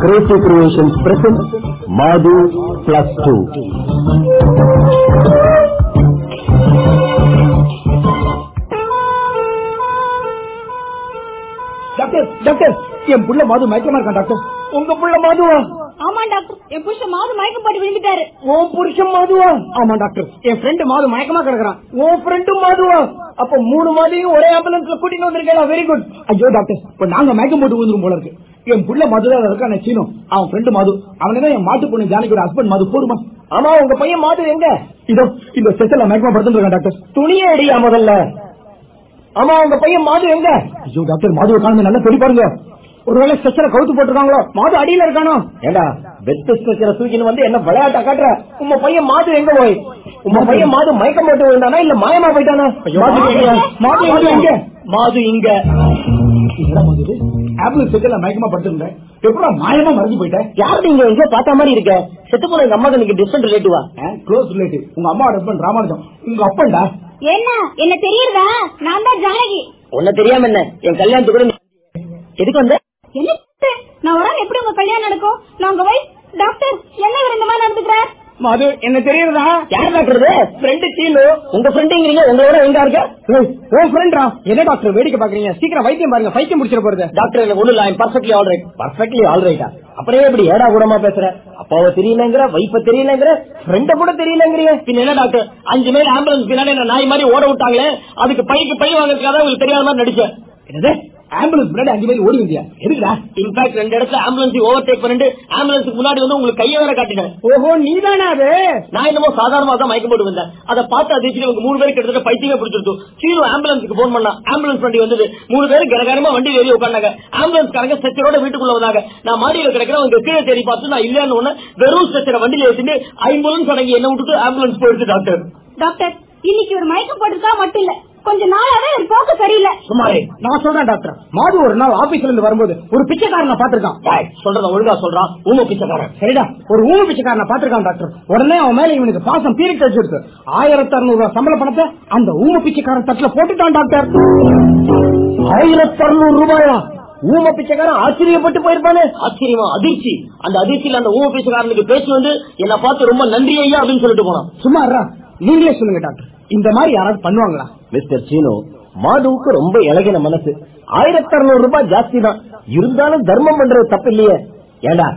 Crazy creation present Madhu plus two doctor doctor என் புள்ள மாது மயக்கமா இருக்கான் டாக்டர் உங்க புள்ள மாதுவா? ஆமா டாக்டர். என் புருஷன் மாது மயக்கம் போட்டு விழுந்துட்டாரு. ஓ புருஷன் மாதுவா ஆமா டாக்டர். என் ஃப்ரெண்டு மாது மயக்கமா கிடக்குறான். ஓ ஃப்ரெண்டு மாதுவா அப்ப மூணு மாதையும் ஒரே ஆம்புலன்ஸ்ல கூட்டிட்டு வந்திருக்கேன் வெரி குட் ஐயோ டாக்டர் இப்ப நாங்க மயக்கம் போட்டு விழுந்துரும் போல இருக்கு. என் புள்ள மதுதான் இருக்கான சீனோ அவன் ஃப்ரெண்டு மாது. அவனதான் என் மாட்டு பொண்ணு ஜானகியோட ஹஸ்பண்ட் மாது. போடுமா ஆமா உங்க பையன் மாது எங்க? இதோ இந்த செஷன்ல மயக்கமா படுத்துட்டு இருக்கான் டாக்டர். துணியே அடியா முதல்ல. ஆமா உங்க பையன் மாது எங்க? ஐயோ டாக்டர் மாதுவை காணுமே நல்லா சொல்லி பாருங்க ஒருவேளை ஸ்ட்ரெச்சரை கவுத்து போட்டுருக்காங்களோ? மாது அடியில இருக்கானோ? ஏண்டா வெத்த ஸ்ட்ரெச்சரை தூக்கின்னு வந்து என்ன விளையாட்டா காட்டுற? உங்க பையன் மாது எங்க போய்? உங்க பையன் மாது மயக்கம் போட்டு விழுந்தானா? இல்ல மாயமா போயிட்டானா? மாது எங்க? மாது மாது எங்க? மாது இங்க. ஆப்பிள் மயக்கமா படுத்திருந்தேன் எப்படா மாயமா மறைஞ்சு போயிட்டேன் யார் நீங்க எங்க பார்த்த மாதிரி இருக்க? செத்து போன எங்க அம்மா நீங்க டிஸ்டன்ட் ரிலேட்டிவா க்ளோஸ் ரிலேட்டிவ் உங்க அம்மா ஹஸ்பண்ட் ராமானுஜம். உங்க அப்பன்டா? என்ன? என்ன தெரியுதா நான் தான் ஜானகி. உன்ன தெரியாம என்ன? என் கல்யாணத்துக்கு எதுக்கு வந்த? என்ன? நான் நாள் எப்படி உங்க கல்யாணம் நடக்கும்? நான் உங்க வைஃப் டாக்டர் என்ன இந்த மாதிரி நடந்துக்கிறார்? மது என்ன தெரியுறதா? யார் டாக்டர் ஃப்ரெண்டு சீனு. உங்க ஃப்ரெண்டுங்கிறீங்க உங்களோட எங்க இருக்க? உன் ஃப்ரெண்டா என்ன டாக்டர் வேடிக்கை பாக்குறீங்க சீக்கிரம் வைத்தியம் பாருங்க பைத்தியம் முடிச்சிட போறது. டாக்டர் எனக்கு ஒண்ணு இல்ல perfectly all right perfectly all ரைட்டா அப்புறம் எப்படி ஏடா கூடமா பேசுற? அப்பாவை தெரியலங்கிற வைஃப தெரியலங்கிற ஃப்ரெண்ட கூட தெரியலங்கிறிய. பின்ன என்ன டாக்டர் அஞ்சு மேல் ஆம்புலன்ஸ் பின்னாடி என்ன நாய் மாதிரி ஓட விட்டாங்களே அதுக்கு பைக்கு பை வாங்குறதுக்காக உங்களுக்கு தெரியாத மாதிரி நடிச்சேன் என்னது? ஆம்புலன்ஸ் முன்னாடி அஞ்சு பேர் ஓடி வந்தியா? எதுக்குடா? இன்ஃபேக்ட் ரெண்டு இடத்துல ஆம்புலன்ஸ் ஓவர் டேக் பண்ணிட்டு ஆம்புலன்ஸ்க்கு முன்னாடி வந்து உங்களுக்கு கையை வேற காட்டினேன் ஓஹோ நீதானே அது? நான் என்னமோ சாதாரணமா தான் மயக்கம் போட்டு வந்தேன். அதை பார்த்து அதிர்ச்சி இவங்க மூணு பேருக்கு கிட்டத்தட்ட பைத்தியமே பிடிச்சிருச்சு. சீனு ஆம்புலன்ஸ்க்கு போன் பண்ணா. ஆம்புலன்ஸ் வண்டி வந்தது. மூணு பேரும் கரகரமா வண்டி ஏறி உட்காந்தாங்க ஆம்புலன்ஸ் காரங்க ஸ்ட்ரெச்சரோட வீட்டுக்குள்ள வந்தாங்க. நான் மாடியில கிடக்கிறேன். அவங்க கீழே தேடி பார்த்து நான் இல்லன்னு ஒண்ணு வெறும் ஸ்ட்ரெச்சரை வண்டியில வச்சுட்டு ஐம்புலன்ஸ் அடங்கி என்ன விட்டுட்டு ஆம்புலன்ஸ் போயிடுச்சு டாக்டர் டாக்டர் இன்னைக்கு ஒரு மயக்கம் போட்டுருக்கா? மட்டும் இல்ல. கொஞ்ச நாளாவே ஒரு போக்கு சரியில்லை. சுமாரே நான் சொல்றேன் டாக்டர். மாது ஒரு நாள் ஆபீஸ்ல இருந்து வரும்போது ஒரு பிச்சைக்காரனை பாத்திருக்கான் சொல்றத ஒழுங்கா சொல்றான் ஊம பிச்சைக்காரன். சரிடா. ஒரு ஊம பிச்சைக்காரனை பாத்திருக்கான் டாக்டர். உடனே அவன் மேல இவனுக்கு பாசம் பீரிட்டு வச்சிருக்கு. ஆயிரத்தி அறுநூறு ரூபாய் சம்பள பணத்தை அந்த ஊம பிச்சைக்காரன் தட்டுல போட்டுட்டான் டாக்டர். ஆயிரத்தி அறுநூறு ரூபாயா? ஊம பிச்சைக்காரன் ஆச்சரியப்பட்டு போயிருப்பானே. ஆச்சரியமா? அதிர்ச்சி. அந்த அதிர்ச்சியில அந்த ஊம பிச்சைக்காரனுக்கு பேச்சு வந்து என்ன பார்த்து ரொம்ப நன்றி ஐயா அப்படின்னு சொல்லிட்டு போனான். சும்மா நீங்களே சொல்லுங்க டாக்டர். இந்த மாதிரி யாராவது பண்ணுவாங்களா? மிஸ்டர் சீனோ மாதுவுக்கு ரொம்ப இலகின மனசு. ஆயிரத்தி அறுநூறு ரூபாய் ஜாஸ்தி தான். இருந்தாலும் தர்மம் பண்றது தப்பு இல்லையே ஏண்டா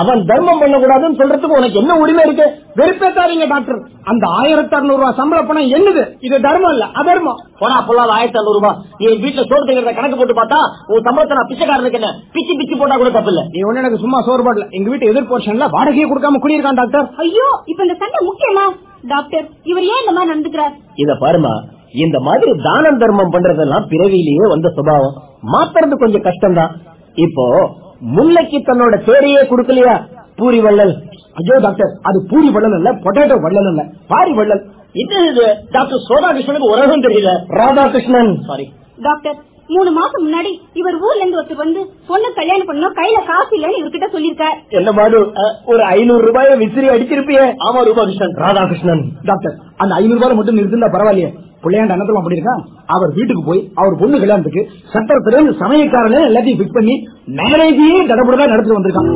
அவன் தர்மம் பண்ணக்கூடாதுன்னு சொல்றதுக்கு உனக்கு என்ன உரிமை இருக்கு? வெறுப்பேத்தாதீங்க டாக்டர். அந்த ஆயிரத்தி அறுநூறு ரூபாய் சம்பள பணம் என்னது? இது தர்மம் இல்ல அதர்மம். போனா பொல்லாத ஆயிரத்தி அறுநூறு ரூபாய். நீ வீட்டுல சோறு திங்கிறத கணக்கு போட்டு பார்த்தா உன் சம்பளத்தை நான் பிச்சைக்காரனுக்கு என்ன? பிச்சு பிச்சு போட்டா கூட தப்பு இல்ல நீ ஒண்ணு எனக்கு சும்மா சோறு போடல. எங்க வீட்டு எதிர் போர்ஷன்ல வாடகையே கொடுக்காம குடியிருக்கான் டாக்டர். ஐயோ இப்ப இந்த சண்டை முக்கியமா? டாக்டர் இவர் ஏன் இந்த மாதிரி நடந்துக்கிறார்? இத பாருமா இந்த மாதிரி தானம் தர்மம் பண்றதெல்லாம் பிறவியிலேயே வந்த சுபாவம். மாத்துறது கொஞ்சம் கஷ்டம்தான். இப்போ முல்லைக்கு தன்னோட பேரையே கொடுக்கலையா? பூரி வள்ளல். ஐயோ டாக்டர் அது பூரி வள்ளல் இல்ல பொட்டேட்டோ வள்ளல் இல்ல பாரி வள்ளல். இது இது டாக்டர் சோதா கிருஷ்ணனுக்கு உலகம் தெரியல. ராதாகிருஷ்ணன். சாரி டாக்டர் மூணு மாசம் முன்னாடி இவர் ஊர்ல இருந்து ஒருத்தர் வந்து பொண்ணு கல்யாணம் பண்ணணும் கையில காசு இல்லன்னு இவர்கிட்ட சொல்லிருக்கார் என்ன அஹ், ஒரு ஐநூறு ரூபாய விசிறி அடிச்சிருப்பியே. ஆமா ரூபாகிருஷ்ணன். ராதாகிருஷ்ணன். டாக்டர் அந்த ஐநூறு ரூபாய் மட்டும் நிறுத்திருந்தா பரவாயில்லையே. பிள்ளையாண்ட அண்ணத்துல அப்படி இருக்கா அவர் வீட்டுக்கு போய் அவர் பொண்ணு கல்யாணத்துக்கு சட்டத்துல இருந்து சமயக்காரனே எல்லாத்தையும் பிக்ஸ் பண்ணி மேரேஜையே தடபுடலா நடத்தி வந்திருக்கான்.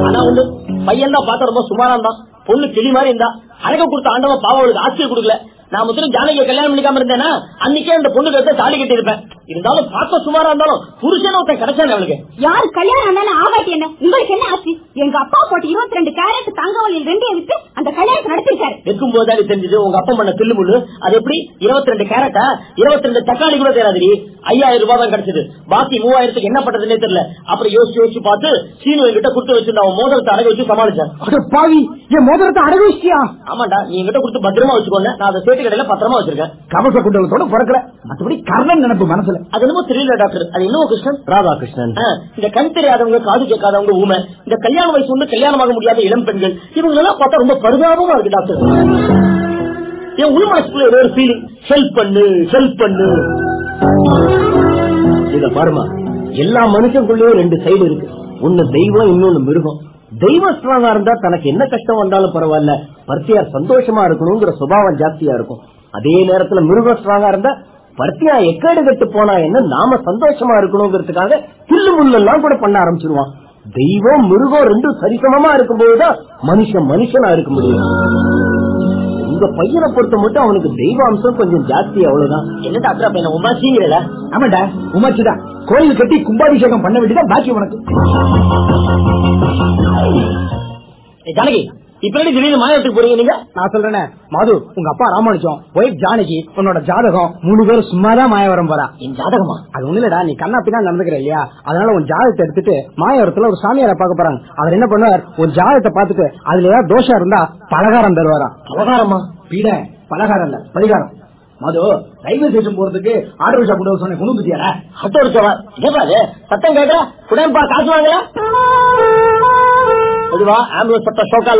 ஆனா வந்து பையன் தான் பார்த்த ரொம்ப சுமாரா இருந்தான். பொண்ணு கிளி மாதிரி இருந்தா அழக கொடுத்த ஆண்டவன் பாவம் அவளுக்கு ஆச்சரியம் கொடுக்கல. நான் முதல்ல ஜானகியை கல்யாணம் பண்ணிக்காம இருந்தேன்னா அன்னைக்கே அந்த பொண்ணு கருத்தை தாலி கட்டி இருப்பேன் இருந்தாலும் பார்க்க சுமாரா இருந்தாலும் புருஷன் ஒருத்தன் கிடைச்சானே அவளுக்கு. யாரு கல்யாணம் ஆனாலும் ஆகாட்டி என்ன? உங்களுக்கு என்ன ஆச்சு? எங்க அப்பா போட்டு இருபத்தி ரெண்டு கேரட் தங்கவழியில் ரெண்டையும் வித்து அந்த கல்யாணத்தை நடத்திருக்காரு. நிற்கும் போதாடி தெரிஞ்சது உங்க அப்பா பண்ண தில்லு முள்ளு. அது எப்படி? இருபத்தி ரெண்டு கேரட்டா? இருபத்தி ரெண்டு தக்காளி கூட தெரியாதுடி ஐயாயிரம் ரூபாய் தான் கிடைச்சது. பாக்கி மூவாயிரத்துக்கு என்ன பண்றதுன்னே தெரியல. அப்புறம் யோசிச்சு யோசிச்சு பார்த்து சீனு என்கிட்ட கொடுத்து வச்சிருந்த அவன் மோதிரத்தை அடகு வச்சு சமாளிச்சான். அட பாவி என் மோதிரத்தை அடகு வச்சியா ஆமாண்டா நீ என்கிட்ட கொடுத்து பத்திரமா வச்சுக்கோங்க நான் அதை கடையில பத்திரமா வச்சிருக்கேன் கவச குண்டலத்தோட பிறக்கல. மற்றபடி கர்ணன் நினைப்பு மனசுல. அது என்னமோ தெரியல டாக்டர். அது என்னவோ கிருஷ்ணன்? ராதாகிருஷ்ணன். இந்த கண் தெரியாதவங்க காது கேட்காதவங்க ஊமை. இந்த கல்யாண வயசு வந்து கல்யாணமாக முடியாத இளம் பெண்கள். இவங்க எல்லாம் பார்த்தா ரொம்ப பரிதாபமா இருக்கு டாக்டர். என் உள் மனசுக்குள்ள ஏதோ ஒரு ஃபீலிங் ஹெல்ப் பண்ணு ஹெல்ப் பண்ணு. இத பாருமா. எல்லா மனுஷனுக்குள்ளயும் ரெண்டு சைடு இருக்கு. ஒன்னு தெய்வம் இன்னொன்னு மிருகம். தெய்வம் ஸ்ட்ராங்கா இருந்தா தனக்கு என்ன கஷ்டம் வந்தாலும் பரவாயில்ல. பர்த்தியார் சந்தோஷமா இருக்கணுங்கிற சுபாவம் ஜாஸ்தியா இருக்கும். அதே நேரத்துல மிருகம் ஸ்ட்ராங்கா இருந்தா பர்த்தியா எக்கேடு கட்டு போனா என்ன நாம சந்தோஷமா இருக்கணுங்கிறதுக்காக தில்லு முள்ளெல்லாம் கூட பண்ண ஆரம்பிச்சிருவான். தெய்வம் மிருகம் ரெண்டும் சரிசமமா இருக்கும்போதுதான் மனுஷன் மனுஷனா இருக்க முடியும். உங்க பையனை பொறுத்த மட்டும் அவனுக்கு தெய்வ அம்சம் கொஞ்சம் ஜாஸ்தி அவ்வளவுதான். என்ன டாக்டர் அப்ப என்ன உமாச்சிங்கிறல ஆமாடா உமாச்சிதான். கோயில் கட்டி கும்பாபிஷேகம் பண்ண வேண்டியதான் பாக்கி உனக்கு. ஜானகி இப்ப எப்படி திடீர்னு மாநிலத்துக்கு போறீங்க நீங்க? நான் சொல்றேனே. மாது உங்க அப்பா ராமானுஜம் ஒய்ஃப் ஜானகி உன்னோட ஜாதகம் மூணு பேரும் சும்மாதான் மாயவரம் போறா. என் ஜாதகமா? அது ஒண்ணு இல்லடா நீ கண்ணா பின்னா நடந்துக்கிற இல்லையா? அதனால உன் ஜாதகத்தை எடுத்துட்டு மாயவரத்துல ஒரு சாமியாரை பார்க்க போறாங்க. அவர் என்ன பண்ணுவார்? ஒரு ஜாதகத்தை பார்த்துட்டு அதுல ஏதாவது தோஷம் இருந்தா பலகாரம் தருவாரா? பலகாரமா? பீட பலகாரம் இல்ல பரிகாரம். மது ரயில்வே ஸ்டேஷன் போறதுக்கு ஆட்டோ ரிக்ஷா வர சொன்ன கொண்டு வந்துட்டியாரா ஆட்டோ ரிக்ஷாவா? என்னப்பா சத்தம் கேட்கல உடன்பா காசு வாங்கல அதுவா ஆம்புலன்ஸ் சத்த ஷோக்கா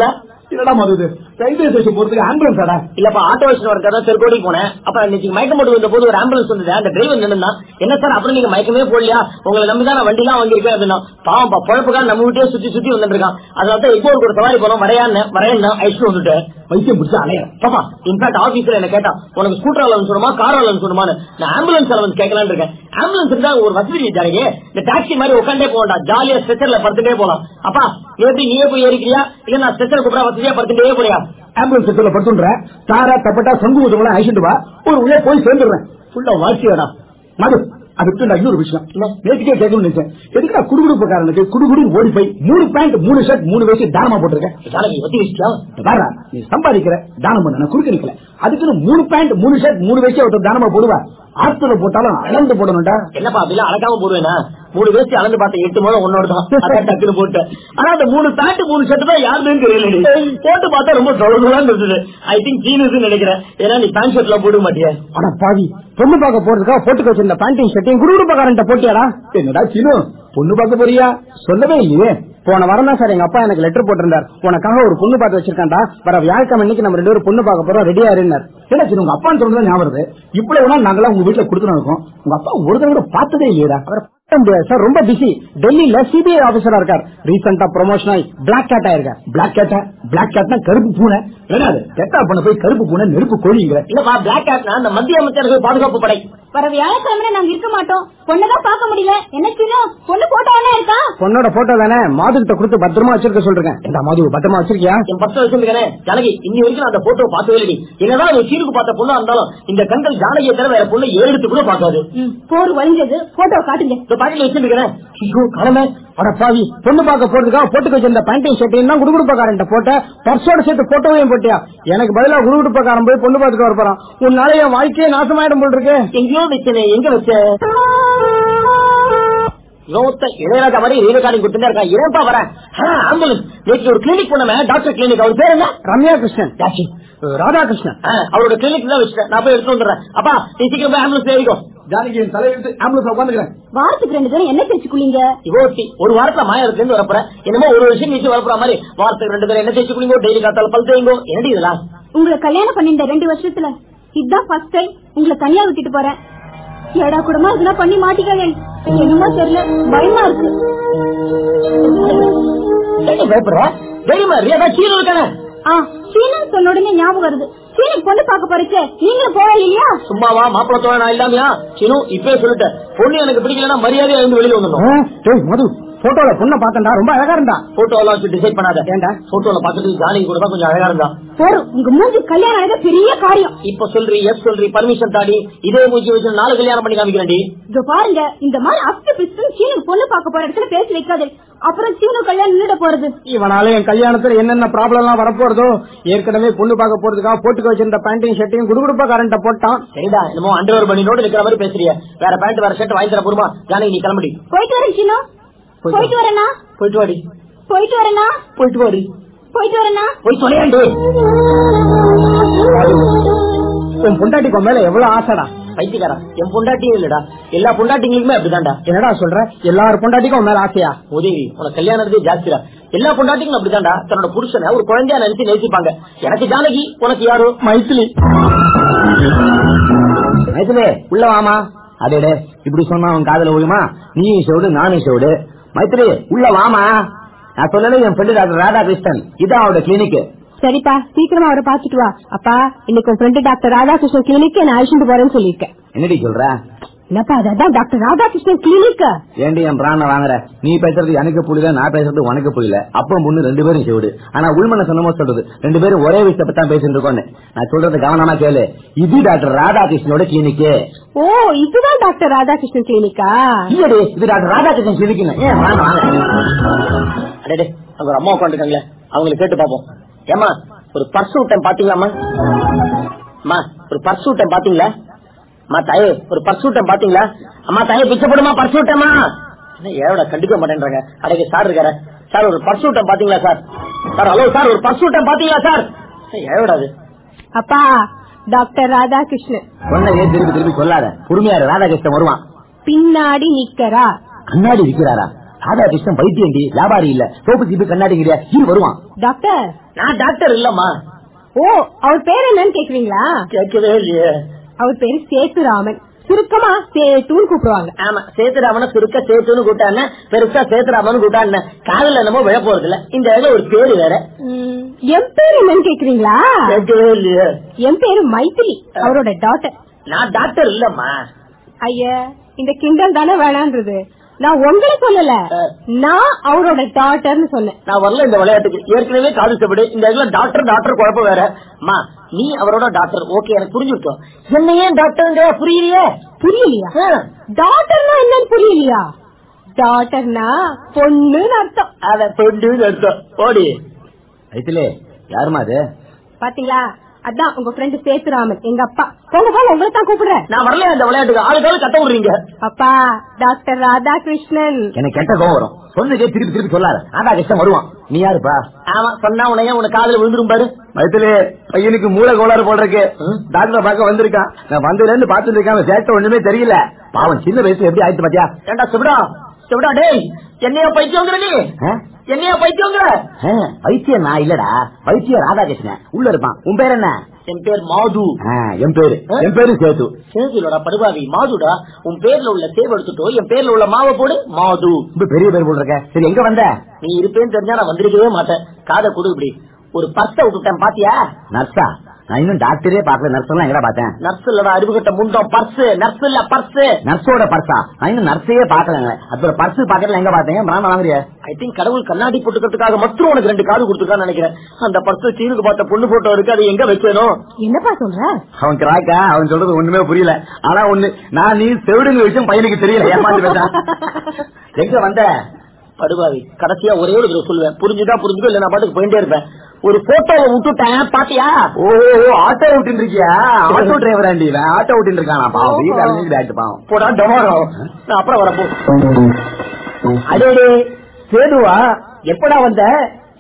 இல்ல இல்லடா மது ரயில்வே ஸ்டேஷன் போறதுக்கு ஆம்புலன்ஸ் ஆடா? இல்லப்பா ஆட்டோ வச்சு திருக்கோடி போனேன். அப்ப இன்னைக்கு மயக்கம் போட்டு வந்த போது ஒரு ஆம்புலன்ஸ் வந்தது. அந்த டிரைவர் நின்னா என்ன சார் அப்புறம் நீங்க மயக்கமே போடலையா? உங்களை நம்பி தான் நான் வண்டி எல்லாம் வாங்கியிருக்கேன் அப்படின்னா பாவம் பொழப்புக்காக நம்ம வீட்டே சுத்தி சுத்தி வந்துட்டு இருக்கான் அதனால தான் இப்போ ஒரு சவாரி போனோம் வரையான்னு வரையா ஐஸ்வரம் வந்துட்டேன். வைத்தியம் பிடிச்சா அலைய பாப்பா இன்ஃபேக்ட் ஆபீஸ்ல என்ன கேட்டா உனக்கு ஸ்கூட்டர் அலவன்ஸ் சொல்லணுமா கார் அலவன்ஸ் சொல்லணுமான்னு நான் ஆம்புலன்ஸ் அலவன்ஸ் கேட்கலான்னு இருக்கேன். ஆம்புலன்ஸ் இருந்தா ஒரு வசதி தரீங்க இந்த டாக்ஸி மாதிரி உட்காண்டே போகண்டா ஜாலியா ஸ்ட்ரெச்சர்ல படுத்துட்டே போலாம். அப்பா எப்படி நீயே போய் ஏறிக்கிறியா? இல்ல நான் ஸ்ட்ரெச்சர் கூப்பிடா வசதியா படுத்துட்டே போறியா? ஆம்புலன்ஸ் செட்டில் படுத்துன்றேன் தாரா தப்பட்டா சங்கு ஊதுவெல்லாம் அழிச்சிட்டு வா. ஒரு உள்ளே போய் சேர்ந்துடுறேன். ஃபுல்லா வாசியாடா மது. அதுக்கு நான் இன்னொரு விஷயம். நேற்றுக்கே கேட்கணும்னு நினைச்சேன். எதுக்கு நான் குடுகுடுப்புக்காரனுக்கு குடுகுடு ஓடி போய் மூணு பேண்ட் மூணு ஷர்ட் மூணு வயசு தானமா போட்டிருக்கேன். நீ சம்பாதிக்கிற தானம்? பண்ண நான் குறுக்க நிக்கல. அதுக்குன்னு மூணு பேண்ட் மூணு ஷர்ட் மூணு வயசு ஒருத்தர் தானமா போடுவா? ஆத்துல போட்டாலும் அளந்து போடணும்டா. என்னப்பா அப்படிலாம் அழகாம போடுவேனா? மூணு வயசு அளந்து பார்த்த எட்டு மாதம் உன்னோட தான். அதான் டக்குன்னு போட்டு ஆனா அந்த மூணு பேண்ட் மூணு ஷர்ட் தான் யாருன்னு தெரியல போட்டு பார்த்தா ரொம்ப தொலைதான் இருந்தது. ஐ திங்க் ஜீனஸ் நினைக்கிறேன். ஏன்னா நீ பேண்ட் ஷர்ட் எல்லாம் போட மாட்டியா. ஆனா பாவி பொண்ணு பார்க்க போறதுக்காக போட்டுக்க வச்சிருந்த பேண்டையும் ஷர்ட்டையும் குடுகுடுப்பக்காரன் போட்டியாடா? என்னடா சீனு? பொண்ணு பார்க்க போறியா? சொல்லவே இல்லையே. போன வாரம் தான் சார் எங்க அப்பா எனக்கு லெட்டர் போட்டிருந்தார். உனக்காக ஒரு பொண்ணு பார்த்து வச்சிருக்காண்டா வர வியாழக்கிழமை இன்னைக்கு நம்ம ரெண்டு பேரும் பொண்ணு பார்க்க போறோம். ரெடியா இருந்தார் என்ன சரி உங்க அப்பான்னு சொல்றது ஞாபகம் இவ்வளவு நாள் நாங்களாம் உங்க வீட்டுல கொடுத்துருக்கோம் இருக்கோம். உங்க அப்பா ஒரு தடவை பார்த்ததே இல்லையா சார் ரொம்ப பிஸி டெல்லியில சிபிஐ ஆபீசரா இருக்கார். ரீசெண்டா ப்ரொமோஷன் ஆகி பிளாக் கேட் ஆயிருக்கார். பிளாக் கேட்டா பிளாக் கேட்னா கருப்பு பூனை. கெட்டா பண்ண போய் கருப்பு பூனை நெருப்பு கோழிங்கிற. இல்லப்பா பிளாக் கேட்னா அந்த மத்திய அமைச்சர்கள் பாதுகாப்பு படை. வர வியாழக்கிழமை நாங்க இருக்க மாட்டோம். பொண்ணுதான் பார்க்க முடியல. என்ன பொண்ணு போட்டோ இருக்கா? பொண்ணோட போட்டோ தானே. மாதுகிட்ட கொடுத்து பத்திரமா வச்சிருக்க சொல்றேன் இந்த மாது பத்திரமா வச்சிருக்கியா? என் பத்து வச்சிருக்கேன் ஜானகி இன்னி வரைக்கும் அந்த போட்டோ பார்த்ததே இல்லை என்னதான் ஒரு சீருக்கு பார்த்த பொண்ணா இருந்தாலும் இந்த கண்கள் ஜானகியை தவிர வேற பொண்ணு ஏறெடுத்து கூட பார்க்காது. போர் வழிஞ்சது போட்டோ காட்டுங்க. பாக்கெட்ல வச்சிருக்கிறேன் ஐயோ கடமை. அட பாவி பொண்ணு பார்க்க போறதுக்காக போட்டுக்க வச்சிருந்த பேண்டையும் ஷர்ட்டையும் தான் குடுகுடுப்பக்காரன் போட்ட. பர்ஸோட சேர்த்து போட்டோவையும் போட்டியா? எனக்கு பதிலா குடுகுடுப்பக்காரன் போய் பொண்ணு பார்த்துட்டு வர போறான். உன்னால என் வாழ்க்கையே நாசமாயிடும் போல் இருக்கு. எங்கேயோ வச்சனே எங்க வச்ச யோத்த இளையராஜா மாதிரி ரீலகார்டிங் கொடுத்துட்டே இருக்கா? ஏன்பா வரேன் ஆம்புலன்ஸ் நேற்று ஒரு கிளினிக் போனமே டாக்டர் கிளினிக் அவர் பேர் என்ன? ரம்யா கிருஷ்ணன் ராதாகிருஷ்ணன். அவரோட கிளினிக் தான் வச்சுட்டேன். நான் போய் எடுத்து வந்துடுறேன். அப்பா நீ சீக்கிரம் போய் ஆம்புலன்ஸ் ஏறிக்கோ. ஜானகி தலையெடுத்து ஆம்புலன்ஸ் உட்காந்துக்கிறேன் வாரத்துக்கு ரெண்டு பேரும் என்ன தேய்ச்சிக்குள்ளீங்க இவோட்டி ஒரு வாரத்துல மாயத்துல இருந்து வரப்போற. என்னமோ ஒரு வருஷம் கழிச்சு வரப்போற மாதிரி. வாரத்துக்கு ரெண்டு பேரும் என்ன தேய்ச்சி குளிங்கோ டெய்லி காத்தால பல் தேய்ங்கோ? என்னடி இதெல்லாம் உங்களை கல்யாணம் பண்ணிட்ட ரெண்டு வருஷத்துல. இதுதான் ஃபர்ஸ்ட் டைம் உங்களை தனியா விட்டுட்டு போறேன். ஏடா கூடமா இதெல்லாம் பண்ணி மாட்டிக்கவே என்னமோ தெரியல பயமா இருக்கு. பயப்படுற? தைரியமா ரியாதா கீழே இருக்கானே. ஆ சீனன் சொன்ன உடனே ஞாபகம் வருது. சீனன் பொண்ணு பார்க்க போறச்சு நீங்களும் போக இல்லையா? சும்மாவா மாப்பிள்ள தோழ நான் இல்லாமையா? சினு இப்பவே சொல்லிட்டேன். பொண்ணு எனக்கு பிடிக்கலன்னா மரியாதையா இருந்து வெளியில வந்துடும் மது. போட்டோல பொண்ணை பார்த்தா ரொம்ப அழகா இருந்தா. போட்டோ எல்லாம் வச்சு டிசைட் பண்ணாத. ஏன்டா? போட்டோல பாத்துட்டு ஜானகி கூட கொஞ்சம் அழகா இருந்தா. போறோம் உங்க மூஞ்சி கல்யாணம் ஆனது பெரிய காரியம். இப்ப சொல்றி எஸ் சொல்றி பர்மிஷன் தாடி இதே மூஞ்சி வச்சு நாலு கல்யாணம் பண்ணி காமிக்கிறேன்டி. இதோ பாருங்க இந்த மாதிரி அஸ்து பிஸ்து சீனுக்கு பொண்ணு பார்க்க போற இடத்துல பேசி வைக்காது. அப்புறம் சீனு கல்யாணம் நின்றுட போறது. இவனால என் கல்யாணத்துல என்னென்ன ப்ராப்ளம் எல்லாம் வரப்போறதோ ஏற்கனவே பொண்ணு பார்க்க போறதுக்காக போட்டுக்க வச்சிருந்த பேண்டையும் ஷர்ட்டையும் குடுகுடுப்பா கரண்ட போட்டான். சரிடா என்னமோ அண்டர்வேர் பண்ணினோடு இருக்கிற மாதிரி பேசுறிய. வேற பேண்ட் வேற ஷர்ட் வாங்கி தர போருமா ஜானகி நீ கிளம்படி. போயிட்டு வரேன் சீனு. போயிட்டு வரேனா? போயிட்டு வாடி. போயிட்டு வரேனா? போயிட்டு வாடி. போயிட்டு வரேனா? போய் தொலையாண்டி. உன் பொண்டாட்டிக்கு உன் மேல எவ்வளவு ஆசைடா? பைத்தியக்காரா. என் பொண்டாட்டியும் இல்லடா. எல்லா பொண்டாட்டிங்களுக்குமே அப்படிதான்டா. என்னடா சொல்ற? எல்லார் பொண்டாட்டிக்கும் மேல ஆசையா? உதவி. உனக்கு கல்யாணத்தே ஜாஸ்திடா. எல்லா பொண்டாட்டிக்கும் அப்படிதான்டா தன்னோட புருஷனை ஒரு குழந்தையா நினைச்சு நேசிப்பாங்க. எனக்கு ஜானகி உனக்கு யாரு? மைத்திலி. மைத்திலே உள்ள வாமா. அடேடே இப்படி சொன்னா அவன் காதல விழுமா நீயும் சோடு நானும் சோடு மைத்திரி உள்ள வாமா. நான் சொல்லல என் ஃப்ரெண்டு டாக்டர் ராதாகிருஷ்ணன். இதான் அவரோட கிளினிக் சரிப்பா சீக்கிரமா அவரை பாத்துட்டு வா. அப்பா இன்னைக்கு ஃப்ரெண்டு டாக்டர் ராதாகிருஷ்ணன் கிளினிக் நான் அழிச்சுட்டு போறேன்னு சொல்லியிருக்கேன். என்னடி சொல்ற? அதான் டாக்டர் ராதாகிருஷ்ணன் கிளினிக் ஏண்டி என் பிராண வாங்குற? நீ பேசுறது எனக்கு புரியல நான் பேசுறது உனக்கு புரியல. அப்பா பொண்ணு ரெண்டு பேரும் செவிடு. ஆனா உள்மன சொன்னமோ சொல்றது? ரெண்டு பேரும் ஒரே விஷயத்தை தான் பேசிட்டு இருக்கோன்னு. நான் சொல்றது கவனமா கேளு. இது டாக்டர் ராதாகிருஷ்ணனோட கிளினிக் ஓ இதுதான் டாக்டர் ராதாகிருஷ்ணன் கிளினிக்கா இல்லடி இது டாக்டர் ராதாகிருஷ்ணன் கிளினிக் அடே ஒரு அம்மா உட்காந்துருக்காங்களே அவங்களை கேட்டு பாப்போம் ஏமா ஒரு பர்ஸ் விட்டேன் பாத்தீங்களாமா ஒரு பர்ஸ் விட்டேன் பாத்தீங்களா? அம்மா தாயே ஒரு பர்ஸ் விட்டேன் பாத்தீங்களா அம்மா தாயே பிச்சை போடுமா பர்ஸ் விட்டேமா ஏழோட கண்டுக்க மாட்டேன்றாங்க. அடே சார் இருக்காரு. சார் ஒரு பர்ஸ் விட்டேன் பாத்தீங்களா சார்? சார் ஹலோ சார் ஒரு பர்ஸ் விட்டேன் பாத்தீங்களா சார் ஏழோட அது? அப்பா டாக்டர் ராதாகிருஷ்ணன். சொன்ன ஏன் திருப்பி திருப்பி சொல்லாத? பொறுமையாரு ராதாகிருஷ்ணன் வருவான். பின்னாடி நிக்கிறா கண்ணாடி இருக்கிறாரா ராதாகிருஷ்ணன் பைத்தியண்டி வியாபாரி இல்ல. சோப்பு சீப்பு கண்ணாடிங்கிறியா இரு வருவான். டாக்டர்? நான் டாக்டர் இல்லம்மா. ஓ அவர் பேர் என்னன்னு கேக்குறீங்களா? கேட்கவே இல்லையே. அவர் பேரு சேத்துராமன். சுருக்கமா சேத்துன்னு கூப்பிடுவாங்க. ஆமா சேத்துராமன சுருக்க சேத்துன்னு கூட்டான பெருசா சேத்துராமன் கூட்டான காதல என்னமோ விழ போறது இல்ல இந்த இடத்துல ஒரு பேரு வேற. என் பேர் என்னன்னு கேக்குறீங்களா? என் பேரு மைத்திலி அவரோட டாக்டர் நான் டாக்டர் இல்லம்மா. ஐயா இந்த கிண்டல் தானே வேணான்றது. நான் உங்களை சொல்லல. நான் அவரோட டாக்டர்னு சொன்னேன். நான் வரல இந்த விளையாட்டுக்கு. ஏற்கனவே காது செப்படு இந்த இடத்துல டாக்டர் டாக்டர் குழப்பம் வேற. அம்மா நீ அவரோட டாக்டர் ஓகே எனக்கு புரிஞ்சுட்டோம் என்ன ஏன் டாக்டர் புரியலையே? புரியலையா? டாக்டர்னா என்னன்னு புரியலையா? டாக்டர்னா பொண்ணுன்னு அர்த்தம். அத பெண்டுன்னு அர்த்தம். ஓடி. வயிற்றுலே யாருமா அது? பாத்தீங்களா? அதான் உங்க ஃப்ரெண்டு சேத்துராமன் எங்க அப்பா. போங்க போங்க உங்களை தான் கூப்பிடுறேன். நான் வரல இந்த விளையாட்டுக்கு. ஆளுக்காவது கட்ட விடுறீங்க. அப்பா டாக்டர் ராதாகிருஷ்ணன். எனக்கு கெட்ட கோவம் வரும். சொன்னதே திருப்பி திருப்பி சொல்லாத. ராதாகிருஷ்ணன் வருவான். நீ யாருப்பா? ஆமா சொன்னா உனைய உனக்கு காதுல விழுந்துரும் பாரு. வயிற்றுலே பையனுக்கு மூளை கோளாறு போல் இருக்கு டாக்டரை பார்க்க வந்திருக்கான். நான் வந்ததுல இருந்து பாத்துட்டு இருக்கான் சேட்ட ஒண்ணுமே தெரியல. பாவம் சின்ன வயசுல எப்படி ஆயிடுச்சு பாத்தியா? ஏண்டா சிவிடா சிவிடா டேய் என்னையா ஆ? என்னையா பைத்தியங்கிற? ஆ, வைத்தியர் நான் இல்லடா. வைத்தியர் ராதாகிருஷ்ணன். உள்ள இருப்பான். உன் பேர் என்ன? என் பேர் மாது. என் பேரு. என் பேரு சேது. சேதுலடா படுபாவி. மாதுடா உன் பேர்ல உள்ள தேவ் எடுத்துட்டோ? என் பேர்ல உள்ள மாவை போடு. மாது. ரொம்ப பெரிய பேர் போல் இருக்க சரி எங்க வந்த? நீ இருப்பேன்னு தெரிஞ்சா நான் வந்திருக்கவே மாட்டேன். காதை கொடு இப்படி. ஒரு பர்ஸ விட்டுட்டேன் பாத்தியா? நர்ஸா? நான் இன்னும் டாக்டரே பாக்கல நர்ஸ் எல்லாம் எங்கடா பார்த்தேன்? நர்ஸ் இல்லடா அறிவுகட்ட முண்டம் பர்ஸ் நர்ஸ் இல்ல பர்ஸ் நர்ஸோட பர்ஸா நான் இன்னும் நர்ஸையே பாக்கலங்க அதோட பர்ஸ் பாக்கல எங்க பார்த்தேன் பிராம வாங்குறிய? ஐ திங்க் கடவுள் கண்ணாடி போட்டுக்கிறதுக்காக மட்டும் உனக்கு ரெண்டு காது கொடுத்துருக்கான்னு நினைக்கிறேன். அந்த பர்ஸ் சீனுக்கு பார்த்த பொண்ணு போட்டோ இருக்கு அது எங்க வச்சேனோ என்னப்பா சொல்ற? அவன் கிராக்கா? அவன் சொல்றது ஒண்ணுமே புரியல. ஆனா ஒண்ணு நான் நீ செவிடுங்க விஷயம் பையனுக்கு தெரியல ஏமாந்து எங்க வந்த? படுபாவி கடைசியா ஒரே ஒரு தடவை சொல்லுவேன். புரிஞ்சுதா புரிஞ்சுக்கோ இல்ல நான் பாட்டுக்கு போயிட்டே இருப்பேன். ஒரு போட்டோவை விட்டுட்டேன் பாத்தியா? ஓ ஆட்டோ விட்டு இருக்கியா ஆட்டோ டிரைவர் ஆண்டி ஆட்டோ விட்டு இருக்கானா பாவம். போடா டமாரோ. அப்புறம் வரப்போ அடே சேதுவா எப்படா வந்த?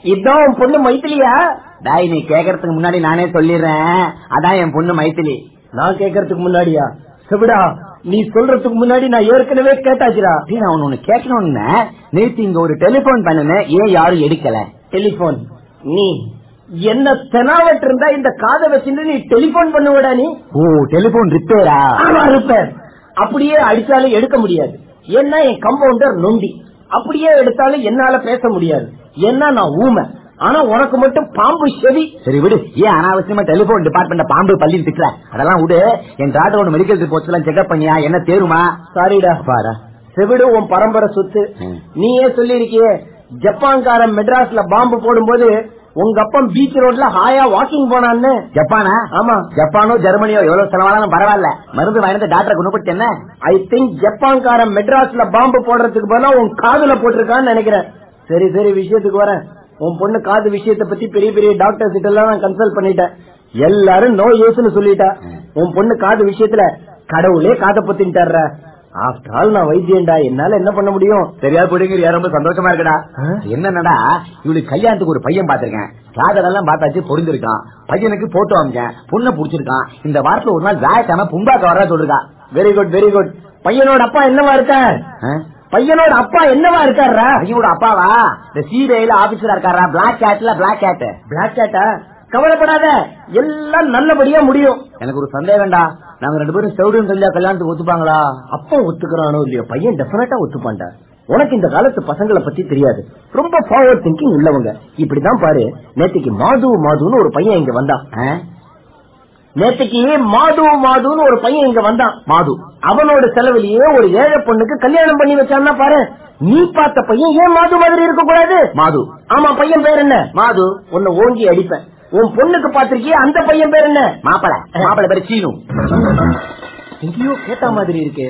இதான் பொண்ணு மைத்திலியா? டாய் நீ கேக்குறதுக்கு முன்னாடி நானே சொல்லிடுறேன். அதான் என் பொண்ணு மைத்திலி. நான் கேக்குறதுக்கு முன்னாடியா? சிவிடா நீ சொல்றதுக்கு முன்னாடி நான் ஏற்கனவே கேட்டாச்சுடா. நான் ஒண்ணு கேட்கணும்னு நேத்து இங்க ஒரு டெலிபோன் பண்ணுனேன். ஏன் யாரும் எடுக்கல? டெலிபோன். நீ என்ன தெனாவட்டு இருந்தா இந்த காதை வச்சுட்டு நீ டெலிபோன் பண்ணுவடா நீ? ஓ டெலிபோன் ரிப்பேரா? ஆமா ரிப்பேர். அப்படியே அடிச்சாலும் எடுக்க முடியாது. ஏன்னா என் கம்பவுண்டர் நொண்டி. அப்படியே எடுத்தாலும் என்னால பேச முடியாது. ஏன்னா நான் ஊமை. ஆனா உனக்கு மட்டும் பாம்பு செவி. சரி விடு. ஏன் அனாவசியமா டெலிபோன் டிபார்ட்மெண்ட் பாம்பு பள்ளின்னு திட்டுற? அதெல்லாம் விடு. என் டாக்டரோட மெடிக்கல் ரிப்போர்ட்ஸ் எல்லாம் செக்அப் பண்ணியா? என்ன தேருமா? சாரிடா பாரா. செவிடு உன் பரம்பரை சொத்து. நீயே சொல்லிருக்கியே ஜப்பான்காரன் மெட்ராஸ்ல பாம்பு போடும்போது உங்க அப்பன் பீச் ரோட்ல ஹாயா வாக்கிங் போனான்னு. ஜப்பானா? ஆமா. ஜப்பானோ ஜெர்மனியோ எவ்வளவு செலவானாலும் பரவாயில்ல. மருந்து வாங்கிட்டு டாக்டரை குணப்படுத்தி என்ன ஐ திங்க் ஜப்பான்காரன் மெட்ராஸ்ல பாம்பு போடுறதுக்கு பதிலா உன் காதுல போட்டிருக்கான்னு நினைக்கிறேன். சரி சரி விஷயத்துக்கு வரேன். உன் பொண்ணு காது விஷயத்தை பத்தி பெரிய பெரிய டாக்டர்ஸ் கிட்ட எல்லாம் நான் கன்சல்ட் பண்ணிட்டேன். எல்லாரும் நோ யூஸ்னு சொல்லிட்டா. உன் பொண்ணு காது விஷயத்துல கடவுளே காதை பத்தின்ட்டார ஆஃப்டர் ஆல் நான் வைத்தியன்டா. என்னால என்ன பண்ண முடியும்? சரியா போடுங்க ரொம்ப சந்தோஷமா இருக்குடா. என்னடா இவளுக்கு கல்யாணத்துக்கு ஒரு பையன் பாத்திருக்கேன் ஜாதகெல்லாம் பார்த்தாச்சு பொருந்திருக்கான். பையனுக்கு போட்டோ அமைச்சேன். பொண்ணை புடிச்சிருக்கான். இந்த வாரத்துல ஒரு நாள் வியாழக்கிழமை பும்பாக்க வர சொல்லிருக்கான் வெரி குட் வெரி குட் பையனோட அப்பா என்னவா இருக்கார்? பையனோட அப்பா என்னவா இருக்காரா பையனோட அப்பாவா? இந்த சிபிஐல ஆபீசரா இருக்காரா? பிளாக் கேட்ல பிளாக் கேட் பிளாக் கேட்டா கவலைப்படாத. எல்லாம் நல்லபடியா முடியும். எனக்கு ஒரு சந்தேகம்டா நாங்க ரெண்டு பேரும் செவிடுன்னு சொல்லி கல்யாணத்துக்கு ஒத்துப்பாங்களா? அப்பா ஒத்துக்கிறானோ இல்லையோ? பையன் டெஃபினட்டா ஒத்துப்பான்டா. உனக்கு இந்த காலத்து பசங்களை பத்தி தெரியாது. ரொம்ப ஃபார்வர்ட் திங்கிங் உள்ளவங்க. இப்படிதான் பாரு. நேத்துக்கு மாது மாதுன்னு ஒரு பையன் இங்க வந்தான்? நேத்துக்கு மாது மாதுன்னு ஒரு பையன் இங்க வந்தான். மாது. அவனோட செலவுலயே ஒரு ஏழை பொண்ணுக்கு கல்யாணம் பண்ணி வச்சான்னா பாரு. நீ பார்த்த பையன் ஏன் மாது மாதிரி இருக்க கூடாது மாது. ஆமா பையன் பேர் என்ன? மாது. உன்னை ஓங்கி அடிப்பேன். உன் பொண்ணுக்கு பாத்திருக்கிய அந்த பையன் பேர் என்ன? மாப்பிள. மாப்பிள பேரு சீனு. எங்கேயோ கேட்ட மாதிரி இருக்கு.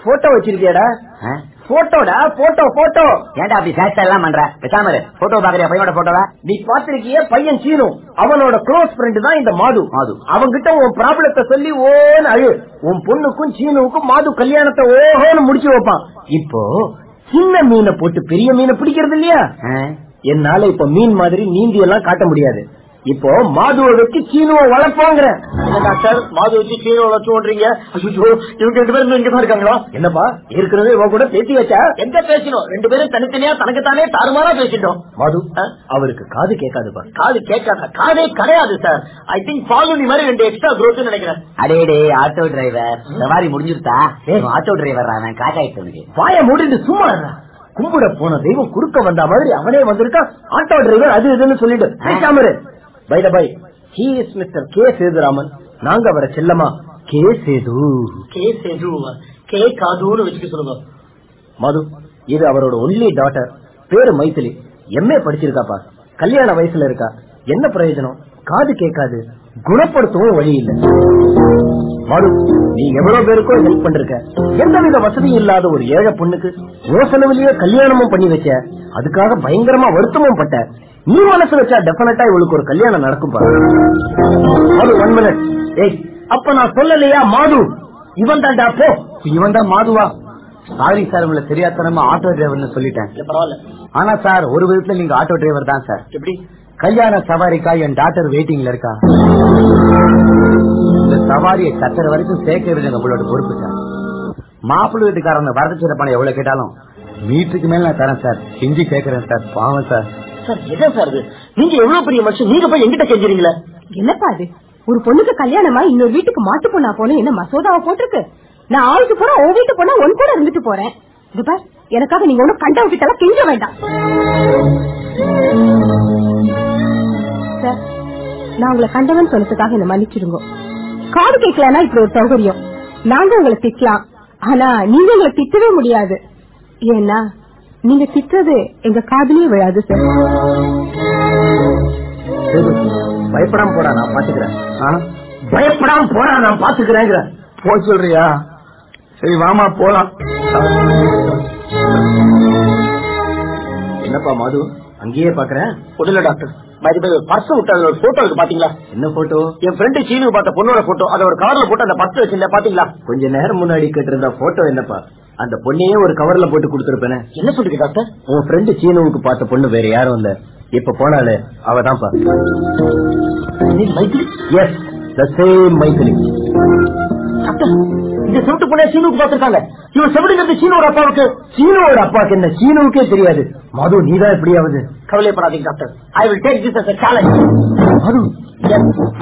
போட்டோ வச்சிருக்கியாடா? போட்டோடா போட்டோ போட்டோ ஏன்டா அப்படி சேட்டை எல்லாம் பண்ற? பேசாம. போட்டோ பாக்குறியா பையனோட போட்டோவா நீ பாத்திருக்கிய பையன் சீனு. அவனோட க்ளோஸ் ஃப்ரெண்ட் தான் இந்த மாது. மாது. அவன்கிட்ட உன் ப்ராப்ளத்தை சொல்லி ஓன்னு அழு. உன் பொண்ணுக்கும் சீனுவுக்கும் மாது கல்யாணத்தை ஓஹோன்னு முடிச்சு வைப்பான். இப்போ சின்ன மீனை போட்டு பெரிய மீனை பிடிக்கிறது இல்லையா? என்னால இப்ப மீன் மாதிரி நீந்தி எல்லாம் காட்ட முடியாது. இப்போ மாதுவை வச்சு சீனுவை வளர்ப்போங்கிற. டாக்டர்? மாது வச்சு சீனுவை வளர்ச்சோன்றீங்க ஐயோ இவங்க ரெண்டு பேரும் தான் இருக்காங்களா? என்னப்பா ஏற்கனவே இவன் கூட பேசி வச்சா? எங்க பேசணும் ரெண்டு பேரும் தனித்தனியா தனக்குத்தானே தாறுமாறா பேசிட்டோம். மாது அவருக்கு காது கேட்காதுப்பா. காது கேட்காத காதே கிடையாது சார். ஐ திங்க் பாலுனி மாதிரி ரெண்டு எக்ஸ்ட்ரா குரோத் நினைக்கிறேன். அடேடே ஆட்டோ டிரைவர் சவாரி முடிஞ்சிருத்தா ஆட்டோ டிரைவர் அவன் காக்காயிட்டு வாய மூடிட்டு சும்மா. கும்பிட போன தெய்வம் குறுக்க வந்த மாதிரி அவனே வந்திருக்கான் ஆட்டோ டிரைவர் அது இதுன்னு சொல்லிட்டு. பேசாம by the by he is mister K Sethuraman நாங்க அவரை செல்லமா? K Sethu K Sethu K காதுன்னு வச்சுக்க சொல்லுங்க. மது இது அவரோட ஒன்லி டாட்டர் பேரு மைத்திலி எம்ஏ படிச்சிருக்காப்பா. கல்யாண வயசுல இருக்கா. என்ன பிரயோஜனம்? காது கேட்காது. குணப்படுத்தவும் வழி இல்ல. மது நீ எவ்வளவு பேருக்கோ ஹெல்ப் பண்றிருக்க எந்தவித வசதியும் இல்லாத ஒரு ஏழை பொண்ணுக்கு யோசனவிலேயே கல்யாணமும் பண்ணி வச்ச அதுக்காக பயங்கரமா வருத்தமும் பட்ட. நீ மனசு வச்சா டெபினட்டா இவளுக்கு ஒரு கல்யாணம் நடக்கும் பாரு. ஒன் மினிட் ஏய் அப்ப நான் சொல்லலையா மாது? இவன் தான்டா போ. இவன் தான் மாதுவா. சாரி சார் உங்களை தெரியாதனமா ஆட்டோ டிரைவர்னு சொல்லிட்டேன். ஆனா சார் ஒரு விதத்துல நீங்க ஆட்டோ டிரைவர் தான் சார் எப்படி? கல்யாண சவாரிக்கா என் டாக்டர் வெயிட்டிங்ல இருக்கா? இந்த சவாரியை கத்துற வரைக்கும் சேர்க்கிறது நம்மளோட பொறுப்பு சார். மாப்பிள்ளை வீட்டுக்காரங்க வரதட்சணை பணம் எவ்வளவு கேட்டாலும் மீட்டருக்கு மேல நான் தரேன் சார். செஞ்சு கேக்குறேன் சார். பாவம் சார். சார் என்ன சார் இது? நீங்க எவ்வளவு பெரிய மனுஷன்? நீங்க போய் எங்கிட்ட செஞ்சுறீங்களே என்னப்பா அது ஒரு பொண்ணுக்கு கல்யாணமா இன்னொரு வீட்டுக்கு மாட்டு பொண்ணா போன என்ன மசோதாவை போட்டிருக்கு? நான் ஆளுக்கு போனா உன் வீட்டு போனா உன் கூட இருந்துட்டு போறேன். எனக்காக நீங்க ஒண்ணும் கண்டவ கிட்ட எல்லாம் கெஞ்ச வேண்டாம். சார் நான் உங்களை கண்டவன் சொன்னதுக்காக என்ன மன்னிச்சிடுங்க. காது கேட்கலன்னா இப்படி ஒரு சௌகரியம். நாங்க உங்களை திட்டலாம். ஆனா நீங்க உங்களை திட்டவே முடியாது. ஏன்னா நீங்க திட்டுறது எங்க காதுலயே விழாது சார். பயப்படாம போடா நான் பாத்துக்கிறேன்? பயப்படாம போடா நான் பாத்துக்கிறேங்கிற. போ சொல்றியா? சரி வாமா போலாம். என்னப்பா மது? அங்கேயே பாக்குறேன்? ஒண்ணுல டாக்டர். பர்ஸ் விட்டு அதுல ஒரு போட்டோ இருக்கு பாத்தீங்களா? என்ன போட்டோ என் ஃப்ரெண்டு சீனு பார்த்த பொண்ணோட போட்டோ அத ஒரு கவர்ல போட்டு அந்த பர்ஸ் வச்சிருந்தேன் பாத்தீங்களா? கொஞ்ச நேரம் முன்னாடி கேட்டிருந்த போட்டோ என்னப்பா? அந்த பொண்ணையே ஒரு கவர்ல போட்டு கொடுத்திருப்பேனே. என்ன சொல்றீங்க டாக்டர் உன் ஃப்ரெண்டு சீனுவுக்கு பார்த்த பொண்ணு வேற யாரும் இல்ல. இப்ப போனாலே சேம் மைத்திலி டாக்டர் இந்த செவிட்டு பொண்ணே சீனுவுக்கு பார்த்திருக்காங்க. இவன் செவிடுங்கிறது சீனுவோட அப்பாவுக்கு? சீனுவோட அப்பாவுக்கு என்ன? சீனுவுக்கே தெரியாது. மது நீதான் எப்படியாவது கவலைப்படாதீங்க doctor. I will take this as challenge Madhu?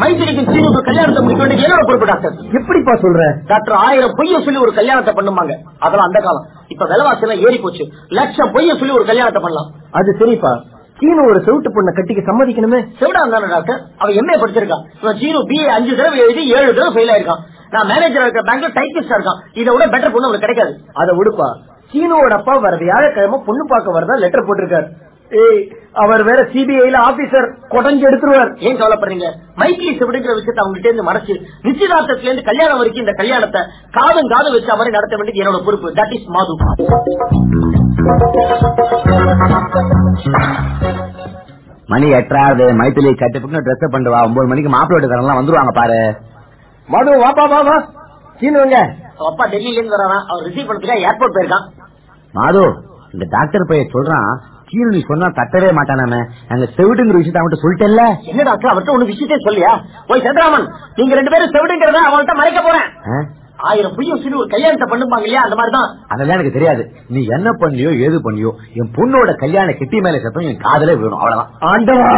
மைத்திரிக்கு சீனுக்கு கல்யாணத்தை முடிக்க வேண்டியது என்னோட பொறுப்பு டாக்டர். எப்படிப்பா சொல்ற? டாக்டர் ஆயிரம் பொய்ய சொல்லி ஒரு கல்யாணத்தை பண்ணுவாங்க அதெல்லாம் அந்த காலம். இப்ப விலைவாசி எல்லாம் ஏறி போச்சு லட்சம் பொய்ய சொல்லி ஒரு கல்யாணத்தை பண்ணலாம். அது சரிப்பா. சீனு ஒரு செவிட்டு பொண்ணை கட்டிக்க சம்மதிக்கணுமே? செவிடா இருந்தானே டாக்டர். அவன் எம்ஏ படிச்சிருக்கான். சீனு பிஏ அஞ்சு தடவை எழுதி ஏழு தடவை ஃபெயில் ஆயிருக்கான். நான் மேனேஜர் இருக்கிற பேங்க்ல டைபிஸ்டா இருக்கான். இதை விட பெட்டர் பொண்ணு அவனுக்கு கிடைக்காது. அதை விடுப்பா. சீனோட அப்பா வர வியாழக்கிழமை பொண்ணு பார்க்க வரதா லெட்டர் போட்டிருக்காரு. ஏய் அவர் வேற சிபிஐல ஆபீசர் கொடைஞ்சு எடுத்துருவார். ஏன் கவலைப்படுறீங்க? மைத்திலி செவிடுங்கிற விஷயத்தை அவங்ககிட்ட இருந்து மறைச்சு நிச்சயதார்த்தத்துல இருந்து கல்யாணம் வரைக்கும் இந்த கல்யாணத்தை காதும் காது வச்சு அவரை நடத்த வேண்டியது என்னோட பொறுப்பு. தட் இஸ் மாது. மணி எட்டாவது மைத்திலி கட்டுப்புக்கு ட்ரெஸ் பண்ணுவா ஒன்பது மணிக்கு மாப்பிள்ளை வீட்டுக்காரங்க வந்துருவாங்க பாரு. மது வாப்பா வா வா சீனுவங்க அவ அப்பா டெல்லியில இருந்து வரான் அவர் ரிசீவ் பண்றதுக்காக ஏர்போர்ட் போயிருக்கான். மாது இந்த டாக்டர் பையன் சொல்றான். கீழே நீ சொன்னா தட்டவே மாட்டானாம. நாங்க செவிடுங்கிற விஷயத்த அவன்கிட்ட சொல்லிட்டேல்ல என்ன டாக்டர் அவர்கிட்ட ஒண்ணு விஷயத்தையே சொல்லியா? போய் சந்திராமன் நீங்க ரெண்டு பேரும் செவிடுங்கிறத அவன்கிட்ட மறைக்க போறேன்? ஆயிரம் பொய்யும் சொல்லி ஒரு கல்யாணத்தை பண்ணுவாங்க இல்லையா? அந்த மாதிரிதான். அதெல்லாம் எனக்கு தெரியாது. நீ என்ன பண்ணியோ ஏது பண்ணியோ என் பொண்ணோட கல்யாண கிட்டி மேல சத்தம் என் காதலே விழும். அவ்வளவுதான். ஆண்டவா!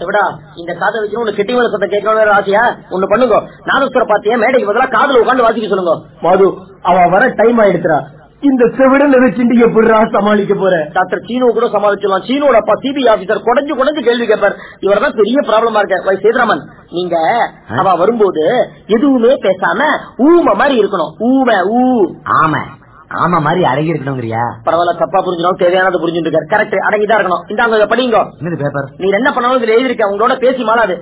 சிவடா இந்த காதை வைக்கணும் உனக்கு கெட்டி மேல சத்தம் கேட்கணும் ஆசையா? ஒண்ணு பண்ணுங்க. நானுஸ்வர பாத்தியா? மேடைக்கு பதிலா காதுல உட்காந்து வாசிக்க சொல்லுங்க. மது அவ வர டைம் ஆயிடுச்சுரா இந்த செவிடல வச்சுட்டு எப்படிடா சமாளிக்க போற? டாக்டர் சீனு கூட சமாளிச்சிடலாம் சீனோட அப்பா சிபிஐ ஆபீசர் குடஞ்சு குடஞ்சு கேள்வி கேட்பார். இவர்தான் பெரிய ப்ராப்ளமா இருக்க வை சேதுராமன் நீங்க அவ வரும்போது எதுவுமே பேசாம ஊம மாதிரி இருக்கணும். ஊம ஊ. ஆமா. ஆமா மாதிரி அடங்கி இருக்கணுங்கிறியா? பரவாயில்ல தப்பா புரிஞ்சிடும் தேவையானது புரிஞ்சுட்டு இருக்காரு. கரெக்ட் அடங்கிதான் இருக்கணும். இந்தாங்க இதை படிங்க பேப்பர் நீ என்ன பண்ணாலும் இதுல எழுதிருக்க உங்களோட பேசி மாறாது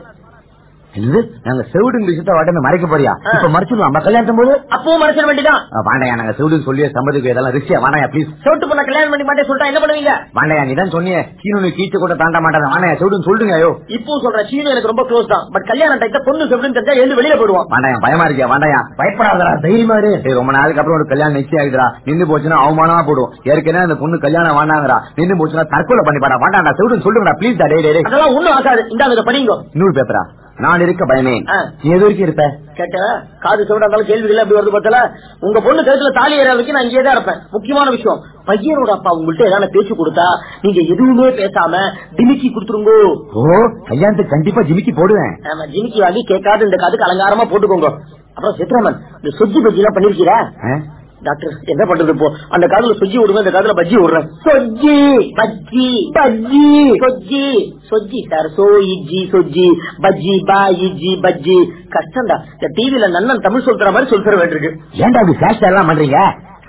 நாங்க செவிடுங்க விஷயத்த வாட்டமே மறைக்க போறியா. இப்ப மறைச்சிடுவோம் நம்ம கல்யாணம் போது அப்பவும் மறைச்சிட வேண்டியதான் வாண்டாயா நாங்க செவிடுன்னு சொல்லியே சம்மதிக்கு இதெல்லாம் ரிஸ்கியா வாண்டாயா ப்ளீஸ் சோட்டு பண்ண கல்யாணம் பண்ணி மாட்டே சொல்லிட்டா என்ன பண்ணுவீங்க? வாண்டாயா நீ தான் சொன்னியே கீழே கீச்சு கூட தாண்ட மாட்டாங்க வாண்டாயா செவிடுன்னு சொல்லுங்க ஐயோ. இப்போ சொல்ற சீனு எனக்கு ரொம்ப க்ளோஸ் தான். பட் கல்யாண டைத்த பொண்ணு செவிடுன்னு தெரிஞ்சா எழுந்து வெளியில போடுவான் வாண்டாயா பயமா இருக்கியா வாண்டாயா? பயப்படாதடா தைரியமா இரு. ரொம்ப நாளுக்கு அப்புறம் ஒரு கல்யாணம் நிச்சயம் ஆகுதுடா நின்னு போச்சுன்னா அவமானமா போடும் ஏற்கனவே அந்த பொண்ணு கல்யாணம் வேண்டாங்கடா நின்னு போச்சுன்னா தற்கொலை பண்ணி பாடா வாண்டாடா செவிடுன்னு சொல்லுங்கடா ப்ளீஸ் டா டே அதெல்லாம் ஒண்ணும் ஆகாது. இதை படிங்க. இன்னொரு பேப்பரா நான் இருக்க பயமே. நீ எது வரைக்கும் இருப்ப? கேட்ட காது செவிடா இருந்தாலும் கேள்விகள் அப்படி வருது பார்த்தல உங்க பொண்ணு கழுத்துல தாலி ஏற வரைக்கும் நான் இங்கே தான் இருப்பேன். முக்கியமான விஷயம் பையனோட அப்பா உங்கள்ட்ட ஏதாவது பேச்சு கொடுத்தா நீங்க எதுவுமே பேசாம டிமிக்கி கொடுத்துருங்கோ. ஓ கல்யாணத்துக்கு கண்டிப்பா ஜிமிக்கி போடுவேன். ஆமா ஜிமிக்கி வாங்கி கேட்காது இந்த காதுக்கு அலங்காரமா போட்டுக்கோங்க. அப்புறம் சித்ராமன் இந்த சொஜ்ஜி பஜ்ஜி எல்லாம் பண்ணிருக்கீரா? டாக்டர் என்ன பண்றது இப்போ? அந்த காதுல சொஜ்ஜி விடுங்க இந்த காதுல பஜ்ஜி விடுறேன் சொஜ்ஜி பஜ்ஜி பஜ்ஜி சொஜ்ஜி. சொஜ்ஜி சார் சோ பஜ்ஜி பா இஜ்ஜி பஜ்ஜி. கஷ்டம்டா. இந்த டிவில நன்னன் தமிழ் சொல்ற மாதிரி சொல்ற வேண்டியிருக்கு. ஏன்டா அப்படி எல்லாம் பண்றீங்க?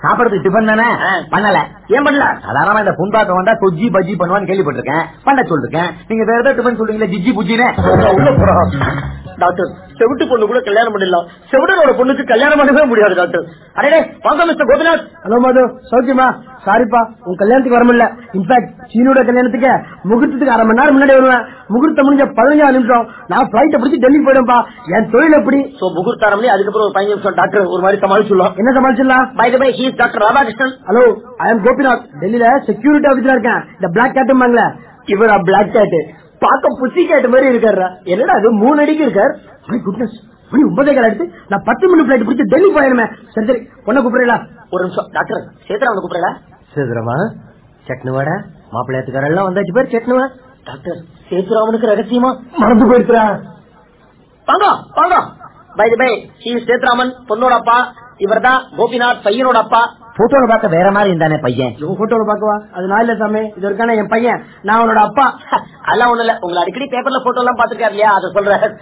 சாப்பிடறதுக்கு டிஃபன் தானே. பண்ணல. ஏன் பண்ணல? சாதாரணமா இந்த புண்பாக்கம் வந்தா சொஜ்ஜி பஜ்ஜி பண்ணுவான்னு கேள்விப்பட்டிருக்கேன். பண்ண சொல்லிருக்கேன். நீங்க வேற ஏதாவது டிஃபன் சொல்றீங்களா ஜிஜி புஜ்ஜின்னு? உள்ள போறோம். டாக்டர். செவிட்டு பொண்ணு கூட கல்யாணம் பண்ணிடலாம். செவிடனோட பொண்ணுக்கு கல்யாணம் பண்ணவே முடியாது டாக்டர். அடே வாங்க மிஸ்டர் கோபிநாத். ஹலோ மது சௌக்கியமா? சாரிப்பா உன் கல்யாணத்துக்கு வர முடியல. இன்ஃபேக்ட் சீனோட கல்யாணத்துக்கு முகூர்த்தத்துக்கு அரை மணி நேரம் முன்னாடி வருவேன். முகூர்த்தம் முடிஞ்ச பதினஞ்சாறு நிமிஷம். நான் பிளைட்டை பிடிச்சி டெல்லி போயிடும்பா என் தொழில் எப்படி? சோ முகூர்த்தாரம்லயே அதுக்கப்புறம் ஒரு பதினஞ்சு நிமிஷம். டாக்டர் ஒரு மாதிரி சமாளிச்சுடலாம். என்ன சமாளிச்சிடலாம்? Bye bye he's doctor Radhakrishnan hello I am Gopinath டெல்லியில செக்யூரிட்டி ஆபீஸ்ல இருக்கேன். இந்த பிளாக் கேட்டுமாங்களே இவரா பிளாக் கேட் பார்க்க புசி கேட் மாதிரி இருக்காரு என்னடா அது மூணு அடிக்கு இருக்கார்? குட்னஸ் மணி ஒன்பதே கால் எடுத்து நான் பத்து மணி பிளைட் பிடிச்சி டெல்லி போயிருமே சரி சரி பொண்ணை கூப்பிடுறீங்களா ஒரு நிமிஷம் டாக்டர் சேத்ரா வந்து கூப்பிடுறா சேதுரமா சட்னுவாடா? மாப்பிள்ளையத்துக்காரெல்லாம் வந்தாச்சு பேர் சட்னுவா. டாக்டர் சேத்ராமனுக்கு ரகசியமா? மறந்து போயிருக்கிறா வாங்க வாங்க. பை பை ஹீஸ் சேத்ராமன் பொண்ணோட அப்பா. இவர்தான் கோபிநாத் பையனோட அப்பா. போட்டோல பார்க்க வேற மாதிரி இருந்தானே பையன். இவன் போட்டோல பாக்கவா அது நான் இல்ல சாமி. இது இருக்கான என் பையன். நான் அவனோட அப்பா. அதெல்லாம் ஒண்ணு இல்ல. உங்களை அடிக்கடி பேப்பர்ல போட்டோ எல்லாம் பாத்துருக்காரு இல்லையா? அதை சொல்றேன்.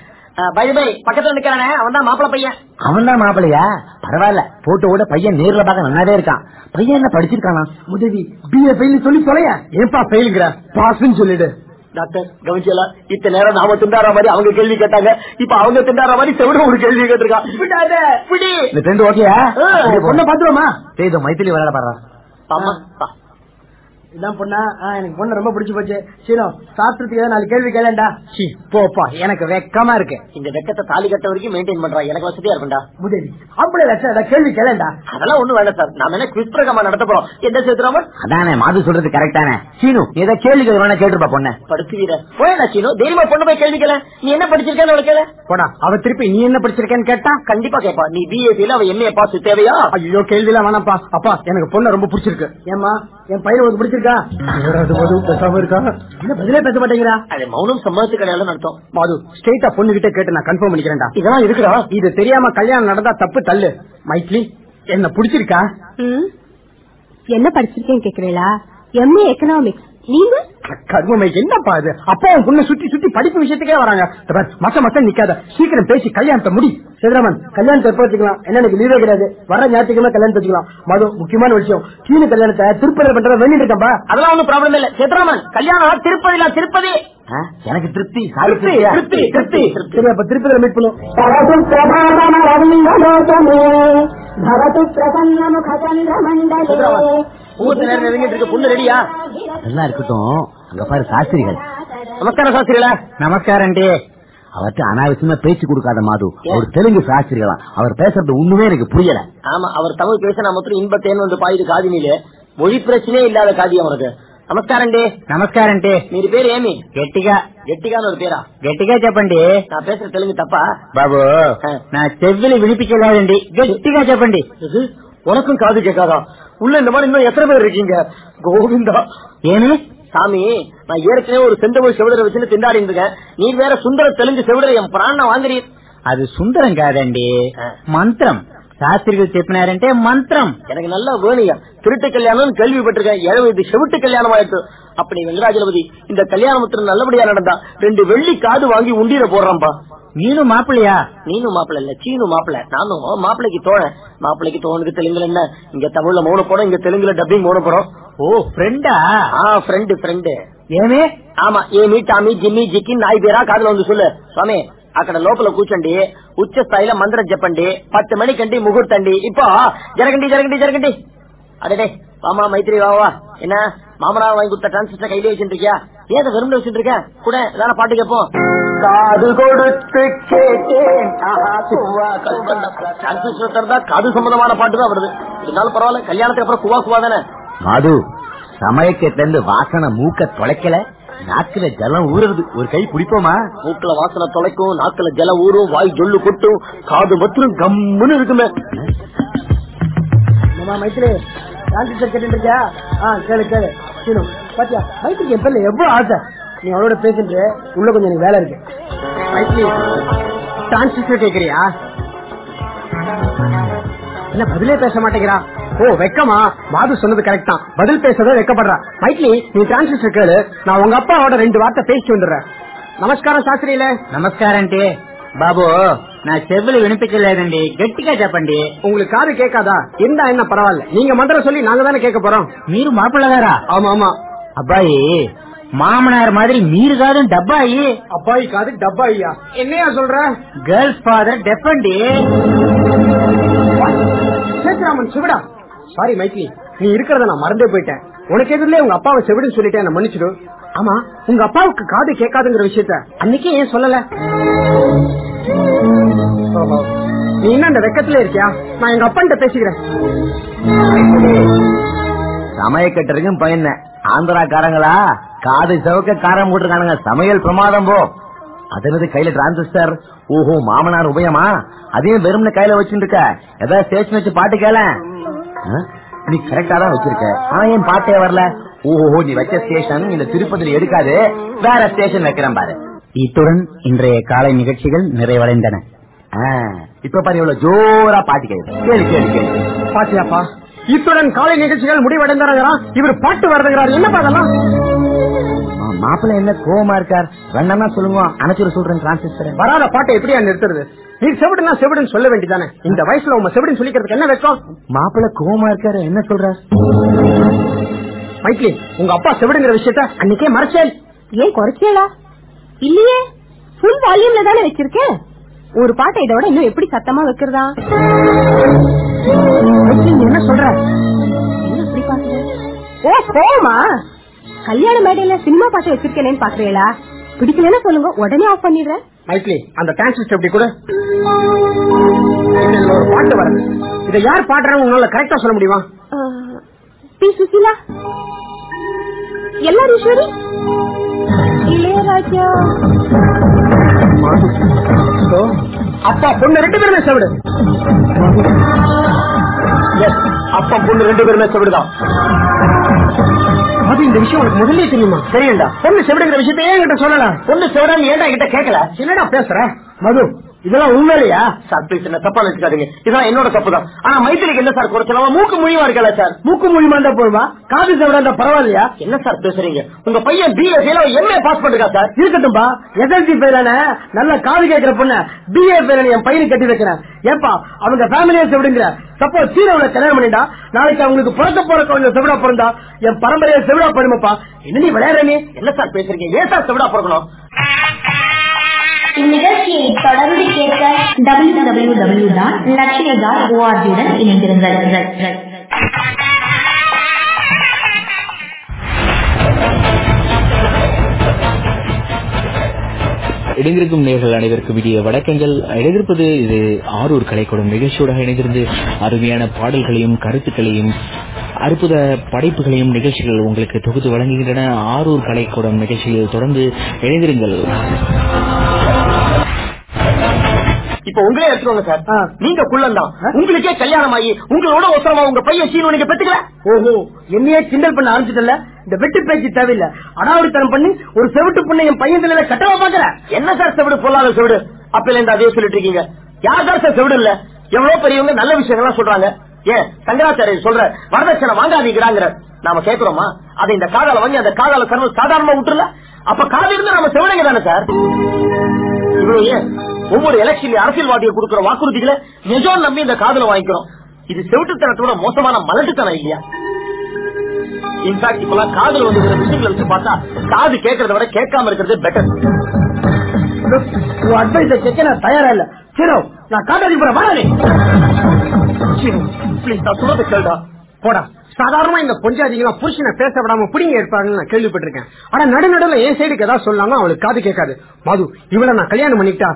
பை பை பக்கத்துல நிக்கிறானே. அவன் தான் மாப்பிள்ள பையன். அவன் தான் மாப்பிளையா? பரவாயில்ல. போட்டோவோட பையன் நேர்ல பார்க்க நல்லாவே இருக்கான். பையன் என்ன படிச்சிருக்கானா? உதவி பிஏ சொல்லி தொலைய? ஏன்பா ஃபெயிலுங்கிற பாஸ்ன்னு சொல்லிடு. டாக்டர் கவனிச்சலாம் இத்தனை நேரம் நாம திண்டாடுற மாதிரி அவங்க கேள்வி கேட்டாங்க. இப்ப அவங்க திண்டாடுற மாதிரி செவிட ஒரு கேள்வி கேட்டிருக்கான் ஃப்ரெண்டு ஓகேயா? பொண்ணை இதோ மைத்திலி விளையாட பாடுறா. ஆமா. இதான் பொண்ணா? ஆ, எனக்கு பொண்ணு ரொம்ப பிடிச்சு போச்சு. சீனோ சாப்பிட்டதுக்கு ஏதாவது நாலு கேள்வி கேளேன்டா. சி போப்பா எனக்கு வெக்கமா இருக்கு. இந்த வெக்கத்தை தாலி கட்ட வரைக்கும் மெயின்டைன் பண்றா. எனக்கு வசதியா இருக்கும்டா. உதவி அப்படி லட்சம் ஏதாவது கேள்வி கேளேன்டா. அதெல்லாம் ஒண்ணும் வேண்டாம் சார். நாம என்ன குவிஸ் பிரகமா நடத்த போறோம். என்ன சேத்துராமன் அதானே மாது சொல்றது கரெக்டானே சீனு ஏதோ கேள்வி வேணா கேட்டுருப்பா பொண்ணு. படுத்து வீர. போயடா சீனோ? தைரியமா பொண்ணு போய் கேள்வி கேள. நீ என்ன படிச்சிருக்கேன்னு கேள. போடா அவ திருப்பி நீ என்ன படிச்சிருக்கேன்னு கேட்டா? கண்டிப்பா கேப்பா நீ பிஏபியில அவ எம்ஏ பாஸ் தேவையா? ஐயோ கேள்வி எல்லாம் வேணாம்ப்பா. அப்பா எனக்கு பொண்ணு ரொம்ப பிடிச்சிருக்கு. ஏமா என் பையன் பிடிச்சிருக்கா அது மது பேசாம இருக்கா? பதிலே பேச மாட்டேங்கிறா? அது மௌனம் சம்மதத்து கிடையாது அர்த்தம். மாது ஸ்ட்ரெயிட்டா பொண்ணு கிட்ட கேட்டு நான் கன்ஃபார்ம் பண்ணிக்கிறேன்டா. இதெல்லாம் இருக்குடா. இது தெரியாம கல்யாணம் நடந்தா தப்பு தள்ளு. மைட்லி என்ன பிடிச்சிருக்கா? ம்? என்ன படிச்சிருக்கேன்னு கேக்குறீங்களா எம்ஏ எக்கனாமிக்ஸ் நீங்க? கருமமே என்னப்பா இது? அப்பாவும் பொண்ணு சுத்தி சுத்தி படிப்பு விஷயத்துக்கே வராங்க. மச மசம் நிக்காத. சீக்கிரம் பேசி கல்யாணத்தை முடி. சிதராமன் கல்யாணத்தை எப்ப வச்சுக்கலாம்? என்ன எனக்கு லீவே கிடையாது. வர ஞாயிற்றுக்கிழமை கல்யாணம் வச்சுக்கலாம். மது முக்கியமான விஷயம். சீன கல்யாணத்தை திருப்பதி பண்றத வேண்டிட்டு இருக்கா அதெல்லாம் ஒன்னும் ப்ராப்ளம் இல்ல. சிதராமன் கல்யாணம் திருப்பதி இல்ல திருப்பதி. எனக்கு திருப்தி. திருப்தி திருப்தி. திருப்தி சரி அப்ப திருப்பதியில மீட் பண்ணுவோம். பிரசன்ன முக முகூர்த்த நேரம் நெருங்கிட்டு இருக்க பொண்ணு ரெடியா நல்லா இருக்கட்டும் அங்க பாரு சாஸ்திரிகள் நமஸ்காரம் சாஸ்திரிகளா நமஸ்காரம் அவர்கிட்ட அனாவசியமா பேச்சு கொடுக்காத மாது அவர் தெலுங்கு சாஸ்திரிகளாம் அவர் பேசுறது ஒண்ணுமே எனக்கு புரியல ஆமா அவர் தமிழ் பேச நான் மொத்தம் இன்பத்தேன்னு வந்து பாயுது காதினிலே மொழி பிரச்சனையே இல்லாத காதி அவனுக்கு நமஸ்காரம் டே నమస్కారం మీరు పేరు ఏమి గట్టిగా గట్టిగాను ஒரு பேரா గట్టిగా చెప్పండి நான் பேசுற தெலுங்கு தப்பா బాబు ఆ. నా చెవిలి వినిపించలేదండి గట్టిగా చెప్పండి இது உனக்கும் காது கேட்காதா? உள்ள இந்த மாதிரி இன்னும் எத்தனை பேர் இருக்கீங்க? கோவிந்தா. ஏனே? சாமி நான் ஏற்கனவே ஒரு செந்தமிழ் செவிடரை வச்சு திண்டாடி இருந்துக்கேன் நீ வேற சுந்தர தெலுங்கு செவிடரை என் பிராண வாங்குறீர். அது సుందరం కాదండి మంత్రం శాస్త్రి చెప్పినారంటే మంత్రం ఎనకు నల్లా వేణిగా తిరుట్టు కళ్యాణం కలివి పెట్టుగా ఎడవ ఇది చెవిట్టు அப்படி வெங்கடாஜலபதி இந்த கல்யாணத்துல நல்லபடியா நடந்தா ரெண்டு வெள்ளி காது வாங்கி உண்டியில போடுறேன்பா నేను మాపులయా நீனும் மாப்பிள்ள இல்ல சீனும் மாப்பிள்ள நானும் மாப்பிள்ளைக்கு தோழன் மாப்பிள்ளைக்கு தோணுக்கு தெலுங்குல என்ன இங்க தமிழ்ல மௌன படம் இங்க தெலுங்குல டப்பிங் மௌன படம் ఓ ఫ్రెండా ஆ ஃப்ரெண்டு ஃப்ரெண்டு ఏమి ఆమా ఏమి టామీ జిమ్మి జిక్కి నాయి పేరా కాదులో ఉంది సుల్లు స్వామి అక్కడ లోపల కూర్చోండి ఉచ్చ స్థాయిలో మంత్రం చెప్పండి పత్తు మణికండి ముహూర్తండి இப்போ జరగండి జరగండి జరగండి அடடே வாமா மைத்திரி வா வா என்ன மாமனா வாங்கி கொடுத்த டிரான்சிஸ்டர் கையில வச்சுட்டு இருக்கியா ஏன் வெறும் வச்சுட்டு இருக்க கூட ஏதான பாட்டு கேட்போம். காது கொடுத்து கேட்டேன். காது சம்பந்தமான பாட்டு தான் வருது. இருந்தாலும் பரவாயில்ல கல்யாணத்துக்கு அப்புறம் குவா குவா தானே? மாது சமயக்கட்டுல இருந்து வாசனை மூக்க தொலைக்கல. நாக்குல ஜலம் ஊறுறது ஒரு கை குடிப்போமா? மூக்குல வாசனை தொலைக்கும் நாக்குல ஜல ஊறும் வாய் ஜொல்லு கொட்டும் காது மத்திரம் கம்முன்னு இருக்குமே. மைத்திரி டிரான்சிஸ்டர் கேட்டு இருக்கியா? ஆ கேளு கேளு. பாத்தியா? மைத்திரிக்கு என் பேர்ல எவ்வளவு ஆசை? நீ அவளோட பேசிட்டு உள்ள கொஞ்சம் எனக்கு வேலை இருக்கு. மைத்ரி டிரான்ஸ்லேஷன் கேக்குறியா? என்ன பதிலே பேச மாட்டேங்கிறா? ஓ வெக்கமா? மாது சொன்னது கரெக்ட் தான். பதில் பேசுறத வெக்கப்படுறா. மைட்லி நீ டிரான்ஸ்லேஷன் கேளு. நான் உங்க அப்பாவோட ரெண்டு வார்த்தை பேசி வந்துடுறேன். நமஸ்காரம் சாஸ்திரியில. நமஸ்காரம் బాబు నా చెవులు వినిపించలేదండి గట్టిగా చెప్పండి உங்களுக்கு காது கேட்காதா இருந்தா என்ன பரவாயில்ல நீங்க மந்திரம் சொல்லி நாங்க தானே கேட்க போறோம் మీరు మాపులగారా ஆமா ஆமா అబ్బాయి మామనార్ మాదిరి మీరు కాదు డబ్బాయి அப்பாயி காது டப்பா ஐயா என்னையா சொல்ற గర్ల్స్ ఫాదర్ డెఫండి சேத்ராமன் சிவடா சாரி மைத்லி நீ இருக்கிறத நான் மறந்தே போயிட்டேன் உனக்கு எதிரிலே உங்க அப்பாவை செவிடுன்னு சொல்லிட்டேன் என்ன மன்னிச்சிடு ஆமா உங்க அப்பாவுக்கு காது கேட்காதுங்கிற விஷயத்த அன்னைக்கே ஏன் சொல்லல ஓஹோ. நீ இன்னும் அந்த வெக்கத்துல இருக்கியா? நான் எங்க அப்பன்ட்ட பேசிக்கிறேன். சமயக்கட்டருக்கும் பயன் ஆந்திராக்காரங்களா? காது சவுக்க காரம் போட்டுருக்கானுங்க. சமையல் பிரமாதம் போ. அதனது கையில டிரான்சிஸ்டர் ஓஹோ மாமனார் உபயமா? அதையும் வெறும்னு கையில வச்சுட்டு இருக்க. ஏதாவது ஸ்டேஷன் வச்சு பாட்டு கேள. நீ கரெக்டா தான் வச்சிருக்க. ஆனா ஏன் பாட்டே வரல? ஓஹோ நீ வச்ச ஸ்டேஷன் இந்த திருப்பதில எடுக்காது. வேற ஸ்டேஷன் வைக்கிறேன் பாரு. இத்துடன் இன்றைய காலை நிகழ்ச்சிகள் நிறைவடைந்தன. இப்ப பாரு இவ்வளவு ஜோரா பாட்டு கேளு கேளு கேளு கேளு. பாத்தியாப்பா இத்துடன் காலை நிகழ்ச்சிகள் முடிவடைந்தாரா இவர் பாட்டு வருதுங்கிறார். என்னப்பா அதெல்லாம் மாப்பிள்ள என்ன கோவமா இருக்கார்? வேண்டாம்னா சொல்லுங்க அணைச்சுர சொல்றேன் டிரான்சிஸ்டர் வராத பாட்டை எப்படியா நிறுத்துறது? நீ செவிடுனா செவிடுன்னு சொல்ல வேண்டியதானே? இந்த வயசுல உங்க செவிடுன்னு சொல்லிக்கிறதுக்கு என்ன வெக்கம் மாப்பிள்ள கோவமா இருக்காரு என்ன சொல்றார்? மைட்லி உங்க அப்பா செவிடுங்கிற விஷயத்த அன்னைக்கே மறைச்சேன். ஏன் குறைச்சேளா? இல்லையே ஃபுல் வால்யூம்ல தானே வச்சிருக்கேன். ஒரு பாட்டை இதோட இன்னும் எப்படி சத்தமா வைக்கிறதா? என்ன சொல்ற? ஓ போமா கல்யாண மேடையில சினிமா பாட்டு வச்சிருக்கேனேன்னு பாக்குறீங்களா? பிடிக்கலன்னு சொல்லுங்க உடனே ஆஃப் பண்ணிடுறேன். மைட்லி அந்த டிரான்சிஸ்டர் எப்படி கூட? ஒரு பாட்டு வருது இதை யார் பாடுறாங்க உங்களால கரெக்டா சொல்ல முடியுமா? பி சுசீலா. எல்லாரும் ஈஸ்வரி இளையராஜா. அப்பா பொண்ணு ரெண்டு பேருமே செவிடு. அப்பா பொண்ணு ரெண்டு பேருமே செவிடுதான். அது இந்த விஷயம் உனக்கு முதல்ல தெரியுமா? தெரியும்டா. பொண்ணு செவிடுங்கிற விஷயத்த ஏன் கிட்ட சொல்லல. பொண்ணு செவிடான்னு ஏன்டா கிட்ட கேட்கல? என்னடா பேசுற? மது இதெல்லாம் உண்மையிலையா? சார் ப்ளீஸ் என்ன தப்பா நினைச்சுக்காதீங்க. இதெல்லாம் என்னோட தப்பு தான் ஆனா மைத்திரிக்கு என்ன சார் குறைச்சல்? மூக்கு மொழிவா இருக்கல சார். மூக்கு மொழி இருந்தா போடுவா காது செவடா பரவாயில்லையா? என்ன சார் பேசுறீங்க? உங்க பையன் பிஎஸ்சில எம்ஏ பாஸ் பண்ணிருக்கா சார்? இருக்கட்டும்பா. எஸ்எல்சி பேரான நல்ல காது கேட்கிற பொண்ண பிஏ பேரான என் பையனுக்கு கட்டி வைக்கிறேன். ஏப்பா அவங்க ஃபேமிலியை செவிடுங்கிற சப்போஸ் சீரவளை கல்யாணம் பண்ணிட்டா நாளைக்கு அவங்களுக்கு பிறக்க போற குழந்தை செவிடா பிறந்தா என் பரம்பரையை செவிடா பண்ணுமப்பா என்ன நீ விளையாடுற நீ என்ன சார் பேசுறீங்க? ஏன் சார் செவிடா பிறக்கணும்? இந்நிகழ்ச்சியை தொடர்ந்து கேட்க டபிள்யூ டபிள்யூ டபிள்யூ டாட் லட்சியதா ஓஆர்ஜியுடன் இணைந்திருங்கள். இணைந்திருக்கும் நேர்கள் அனைவருக்கும் விடிய வணக்கங்கள். இணைந்திருப்பது இது ஆரூர் கலைக்கூடம் நிகழ்ச்சியோட இணைந்திருந்து அருமையான பாடல்களையும் கருத்துக்களையும் அற்புத படைப்புகளையும் நிகழ்ச்சிகள் உங்களுக்கு தொகுத்து வழங்குகின்றன. ஆரூர் கலைக்கூடம் நிகழ்ச்சியில் தொடர்ந்து இணைந்திருங்கள். இப்ப உங்களே எடுத்துக்கோங்க சார். நீங்க குள்ளந்தான். உங்களுக்கே கல்யாணம் ஆகி உங்களோட ஒசரமா உங்க பையன் சீனு நீங்க பெத்துக்கல? ஓஹோ என்னையே கிண்டல் பண்ண ஆரம்பிச்சிட்டல இந்த வெட்டு பேச்சு தேவையில்லை. அடாவடித்தனம் பண்ணி ஒரு செவிட்டு பொண்ணை என் பையன் தலையில கட்டவா பாக்குற என்ன சார் செவிடு? பொல்லாத செவிடு. அப்பல இருந்து அதே சொல்லிட்டு இருக்கீங்க. யார் சார் செவிடு இல்ல? எவ்வளவு பெரியவங்க நல்ல விஷயங்கள்லாம் சொல்றாங்க. ஏன் சங்கராச்சாரிய சொல்ற வரதட்சணை வாங்காதீங்கிறாங்கிற நாம கேக்குறோமா? அதை இந்த காதால வாங்கி அந்த காதால சர்வ சாதாரணமா விட்டுருல அப்ப காது இருந்து நம்ம செவனங்க தானே சார்? இவ்வளவு ஏன் ஒவ்வொரு எலெக்ஷன்ல அரசியல்வாதிகள் கொடுக்கிற வாக்குறுதிகளை நிஜம் நம்பி இந்த காதல வாங்கிக்கிறோம். இது செவிட்டுத்தனத்தோட மோசமான மலட்டுத்தனம் இல்லையா? இன்ஃபேக்ட் இப்பெல்லாம் காதுல வந்து விஷயங்களை வச்சு பார்த்தா காது கேட்கறத விட கேட்காம இருக்கிறது பெட்டர் அட்வைஸ் கேட்க நான் தயாரா இல்ல. சீரோ நான் காட்டாடி போற வாடா ப்ளீஸ் போடா. சாதாரணமா இந்த கொஞ்சம் புருஷனை பேச விடாம புடிங்க இருப்பாங்கன்னு நான் கேள்விப்பட்டிருக்கேன். ஆனா நடுநடுல என் சைடுக்கு ஏதாவது சொல்லாம அவளுக்கு காது கேட்காது. மது இவளை நான் கல்யாணம் பண்ணிக்கிட்டா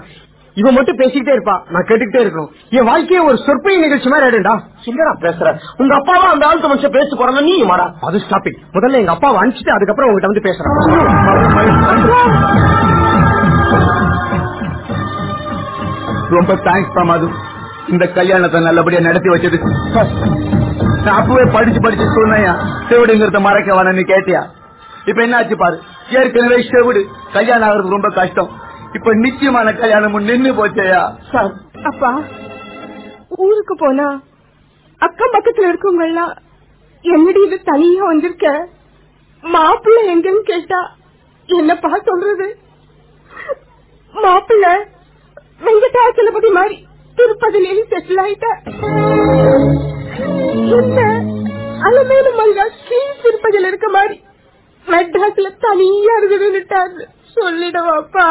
இவன் மட்டும் பேசிக்கிட்டே இருப்பா. நான் கேட்டுக்கிட்டே இருக்கணும். என் வாழ்க்கைய ஒரு சொற்பை நிகழ்ச்சி மாதிரி ஆயிடும்டா. என்னடா பேசுற. உங்க அப்பாவா அந்த ஆளுக்கு மனுஷன் பேச போறாங்க நீ மாடா அது ஸ்டாப்பிங் முதல்ல எங்க அப்பாவை அனுப்பிச்சுட்டு அதுக்கப்புறம் உங்ககிட்ட வந்து பேசுறேன். ரொம்ப தேங்க்ஸ் மது. இந்த கல்யாணத்தை நல்லபடியா நடத்தி வச்சது. நான் அப்பவே படிச்சு படிச்சு சொன்னையா செவிடுங்கிறத மறைக்க வேணும்னு கேட்டியா? இப்ப என்னாச்சு பாரு? ஏற்கனவே செவிடு. கல்யாணம் ஆகுறது ரொம்ப கஷ்டம். இப்ப நிச்சயமான கல்யாணம் நின்னு போச்சேயா? அப்பா ஊருக்கு போனா அக்கம் பக்கத்துல இருக்கவங்க எல்லாம் என்னடி இது தனியா வந்திருக்க? மாப்பிள்ள எங்கன்னு கேட்டா என்னப்பா சொல்றது? மாப்பிள்ள வெங்கடாச்சலபதி மாதிரி திருப்பதிலேயே செட்டில் ஆயிட்ட என்ன? அலமேலு ஸ்ரீ இருக்க மாதிரி. மெட்ராஸ்ல தனியா இருக்குதுன்னுட்டாரு சொல்லிடவாப்பா.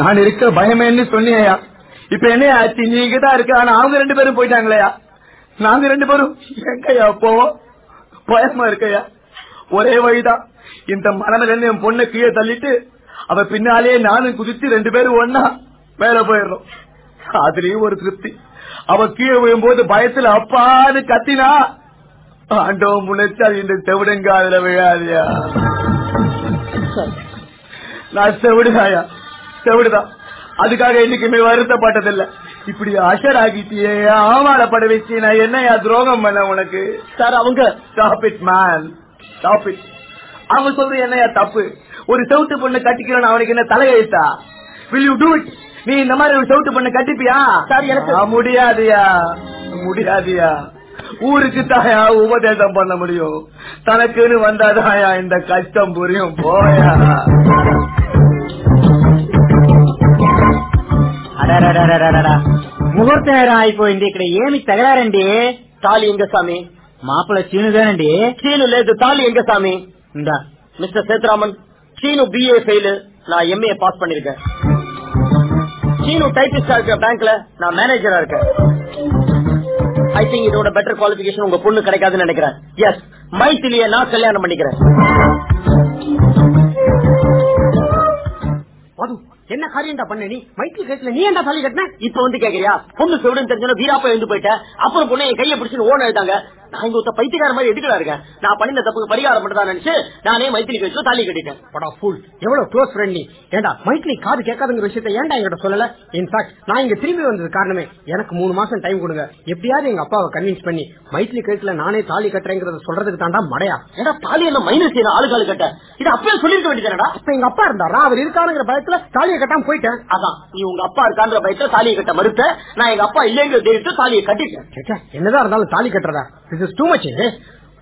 நான் இருக்க பயமேன்னு சொன்னியா இப்ப என்ன ஆச்சு நீங்க தான் இருக்க? ஆனா அவங்க ரெண்டு பேரும் போயிட்டாங்களேயா? நாங்க ரெண்டு பேரும் எங்கயா போவோம் பயமா இருக்கையா? ஒரே வழிதான். இந்த மனமில இருந்து என் பொண்ணை கீழே தள்ளிட்டு அவ பின்னாலே நானும் குதிச்சு ரெண்டு பேரும் ஒன்னா மேல போயிடுறோம். அதுலயும் ஒரு திருப்தி. அவ கீழே விழும்போது பயத்துல அப்பான்னு கத்தினா ஆண்டோ முனைச்சா இந்த செவிடுங்க அதுல விழாதியா? நான் செவிடுதாயா? செவிடுதான். அதுக்காக இன்னைக்குமே வருத்தப்பட்டதில்ல. இப்படி அஷர் ஆகிட்டியே ஆமாடப்பட வச்சு நான் என்னையா துரோகம் பண்ண உனக்கு? சார் அவங்க stop it man stop it அவங்க சொல்றது என்னையா தப்பு? ஒரு செவுட்டு பொண்ணு கட்டிக்கிறோம் அவனுக்கு என்ன தலையெழுத்தா வில் யூ டூ இட் நீ இந்த மாதிரி ஒரு செவுட்டு பொண்ணு கட்டிப்பியா சார், எனக்கு- ஆ, முடியாதுயா முடியாதுயா ஊருக்கு தாயா உபதேசம் பண்ண முடியும் தனக்குன்னு வந்தாதாயா இந்த கஷ்டம் புரியும் போயா ముహూర్త నేరం అయిపోయింది ఇక్కడ ఏమి తగలారండి తాళి ఎంగ సామి మాపల చీనుగానండి சீனு లేదు తాళి ఎంగ சாமி ఇందా mister Sethraman Seenu BA fail நான் எம்ஏ பாஸ் பண்ணிருக்கேன். சீனு டைபிஸ்டா இருக்க பேங்க்ல நான் மேனேஜரா இருக்கேன். ஐ திங்க் இதோட பெட்டர் குவாலிபிகேஷன் உங்க பொண்ணு கிடைக்காதுன்னு நினைக்கிறேன். எஸ் மைத்திலிய நான் கல்யாணம் பண்ணிக்கிறேன். என்ன காரியம்டா பண்ண நீ? மைத்திரி கேட்கல நீ ஏன்டா தாலி கட்டின? இப்ப வந்து கேக்குறியா? பொண்ணு செவிடுன்னு தெரிஞ்சோன்னா வீராப்பா எழுந்து போயிட்டேன் அப்புறம் பொண்ணு என் கையை பிடிச்சு ஓன எழுதாங்க நான் இங்க ஒருத்த பைத்தியக்கார மாதிரி எதுக்குடா இருக்கேன் நான் பண்ணின தப்புக்கு பரிகாரம் மட்டும் நினைச்சு நானே மைத்திரி கழிச்சு தாலி கட்டிட்டேன். படா ஃபுல் எவ்வளவு க்ளோஸ் ஃப்ரெண்ட் நீ. ஏண்டா மைத்லி காது கேட்காதுங்கிற விஷயத்தை ஏன்டா என்கிட்ட சொல்லல? இன்ஃபேக்ட் நான் இங்க திரும்பி வந்தது காரணமே எனக்கு மூணு மாசம் டைம் கொடுங்க. எப்படியாவது எங்க அப்பாவை கன்வின்ஸ் பண்ணி மைத்லி கழுத்துல நானே தாலி கட்டுறேங்கிறத சொல்றதுக்கு தாண்டா மடையா? ஏடா தாலி என்ன மைனஸ் செய்யணும் ஆளு காலு கட்ட. இது அப்பயே சொல்லிருக்க வேண்டியதானடா அப்ப எங்க அப்பா இருந்தாரா? அவர் இருக்காருங்கிற பயத்துல தாலியை கட்டாம போயிட்டேன். அதான் நீ உங்க அப்பா இருக்கான்ற பயத்துல தாலியை கட்ட மறுத்த நான் எங்க அப்பா இல்லைங்கிற தைரியத்தை தாலியை கட்டிட்டேன். என்னதான் இருந்தாலும் தாலி கட்டுறதா? Is too much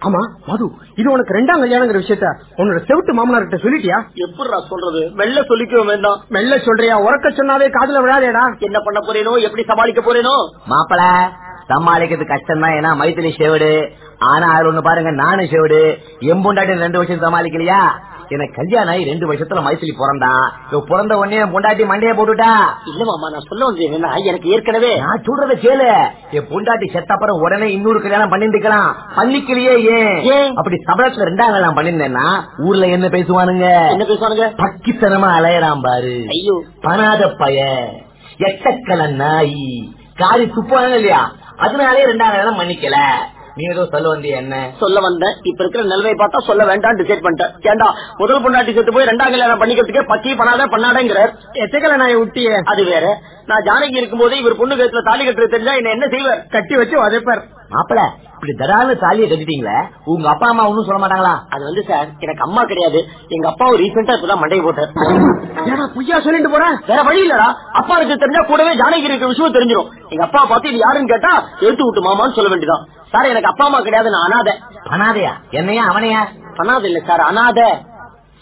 ஆமா மது இது உனக்கு ரெண்டாம் கல்யாணங்கிற விஷயத்த உன்னோட செவிட்டு மாமனார் கிட்ட சொல்லிட்டியா? எப்படிடா சொல்றது? மெல்ல சொல்லிக்க வேண்டாம். மெல்ல சொல்றியா? உறக்க சொன்னாவே காதுல விழாதேடா. என்ன பண்ண போறேனோ எப்படி சமாளிக்க போறேனோ? மாப்பிள சமாளிக்கிறது கஷ்டம் தான் ஏன்னா மைத்திலி செவிடு ஆனா அதுல ஒண்ணு பாருங்க நானும் செவிடு எம்பொண்டாட்டி ரெண்டு வருஷம் சமாளிக்கலையா? எனக்கு கல்யாணம் ஆகி ரெண்டு வருஷத்துல மைத்திலி பிறந்தான் பிறந்த உடனே பொண்டாட்டி மண்டைய போட்டுட்டா. இல்ல மாமா நான் சொல்ல வந்து என்ன எனக்கு ஏற்கனவே நான் சொல்றத கேளு. என் பொண்டாட்டி செத்தப்பறம் உடனே இன்னொரு கல்யாணம் பண்ணிருக்கலாம் பண்ணிக்கலையே ஏன்? ஏன்? அப்படி சபலத்துல ரெண்டாம் கல்யாணம் பண்ணிருந்தேன்னா ஊர்ல என்ன பேசுவானுங்க? என்ன பேசுவானுங்க? பக்கித்தனமா அலையறான் பாரு. ஐயோ. பணாத பய எட்டக்கல நாய். காரி துப்பாங்க இல்லையா? அதனாலே ரெண்டாம் கல்யாணம் பண்ணிக்கல. நீ ஏதோ சொல்ல வந்திய என்ன? சொல்ல வந்தேன். இப்ப இருக்கிற நிலைமை பார்த்தா சொல்ல வேண்டாம் டிசைட் பண்ணிட்டேன். ஏண்டா முதல் பொண்டாட்டி செத்து போய் ரெண்டாம் கல்யாணம் பண்ணிக்கிறதுக்கே பச்சி பண்ணாத பண்ணாடங்கிறார் எத்தகல நாயை விட்டியே அது வேற. நான் ஜானகி இருக்கும்போதே இவர் பொண்ணு கழுத்துல தாலி கட்டுறது தெரிஞ்சா என்ன என்ன செய்வார்? கட்டி வச்சு வதைப்பார் மாப்பிள இப்படி தடால தாலியை கட்டிட்டீங்களே உங்க அப்பா அம்மா ஒண்ணும் சொல்ல மாட்டாங்களா? அது வந்து சார் எனக்கு அம்மா கிடையாது. எங்க அப்பாவும் ரீசெண்டா இப்பதான் மண்டையை போட்டார் பொய்யா சொல்லிட்டு போற? வேற வழி இல்லடா. அப்பா இருக்கு தெரிஞ்சா கூடவே ஜானகி இருக்கிற விஷயம் தெரிஞ்சிடும் எங்க அப்பா பார்த்து இது யாருன்னு கேட்டா எடுத்து விட்டு மாமான்னு சொல்ல வேண்டியதான் சார் எனக்கு அப்பா அம்மா கிடையாது நான் அனாதை. பணாதையா என்னையா அவனையா? அனாதை இல்ல சார் அனாதை.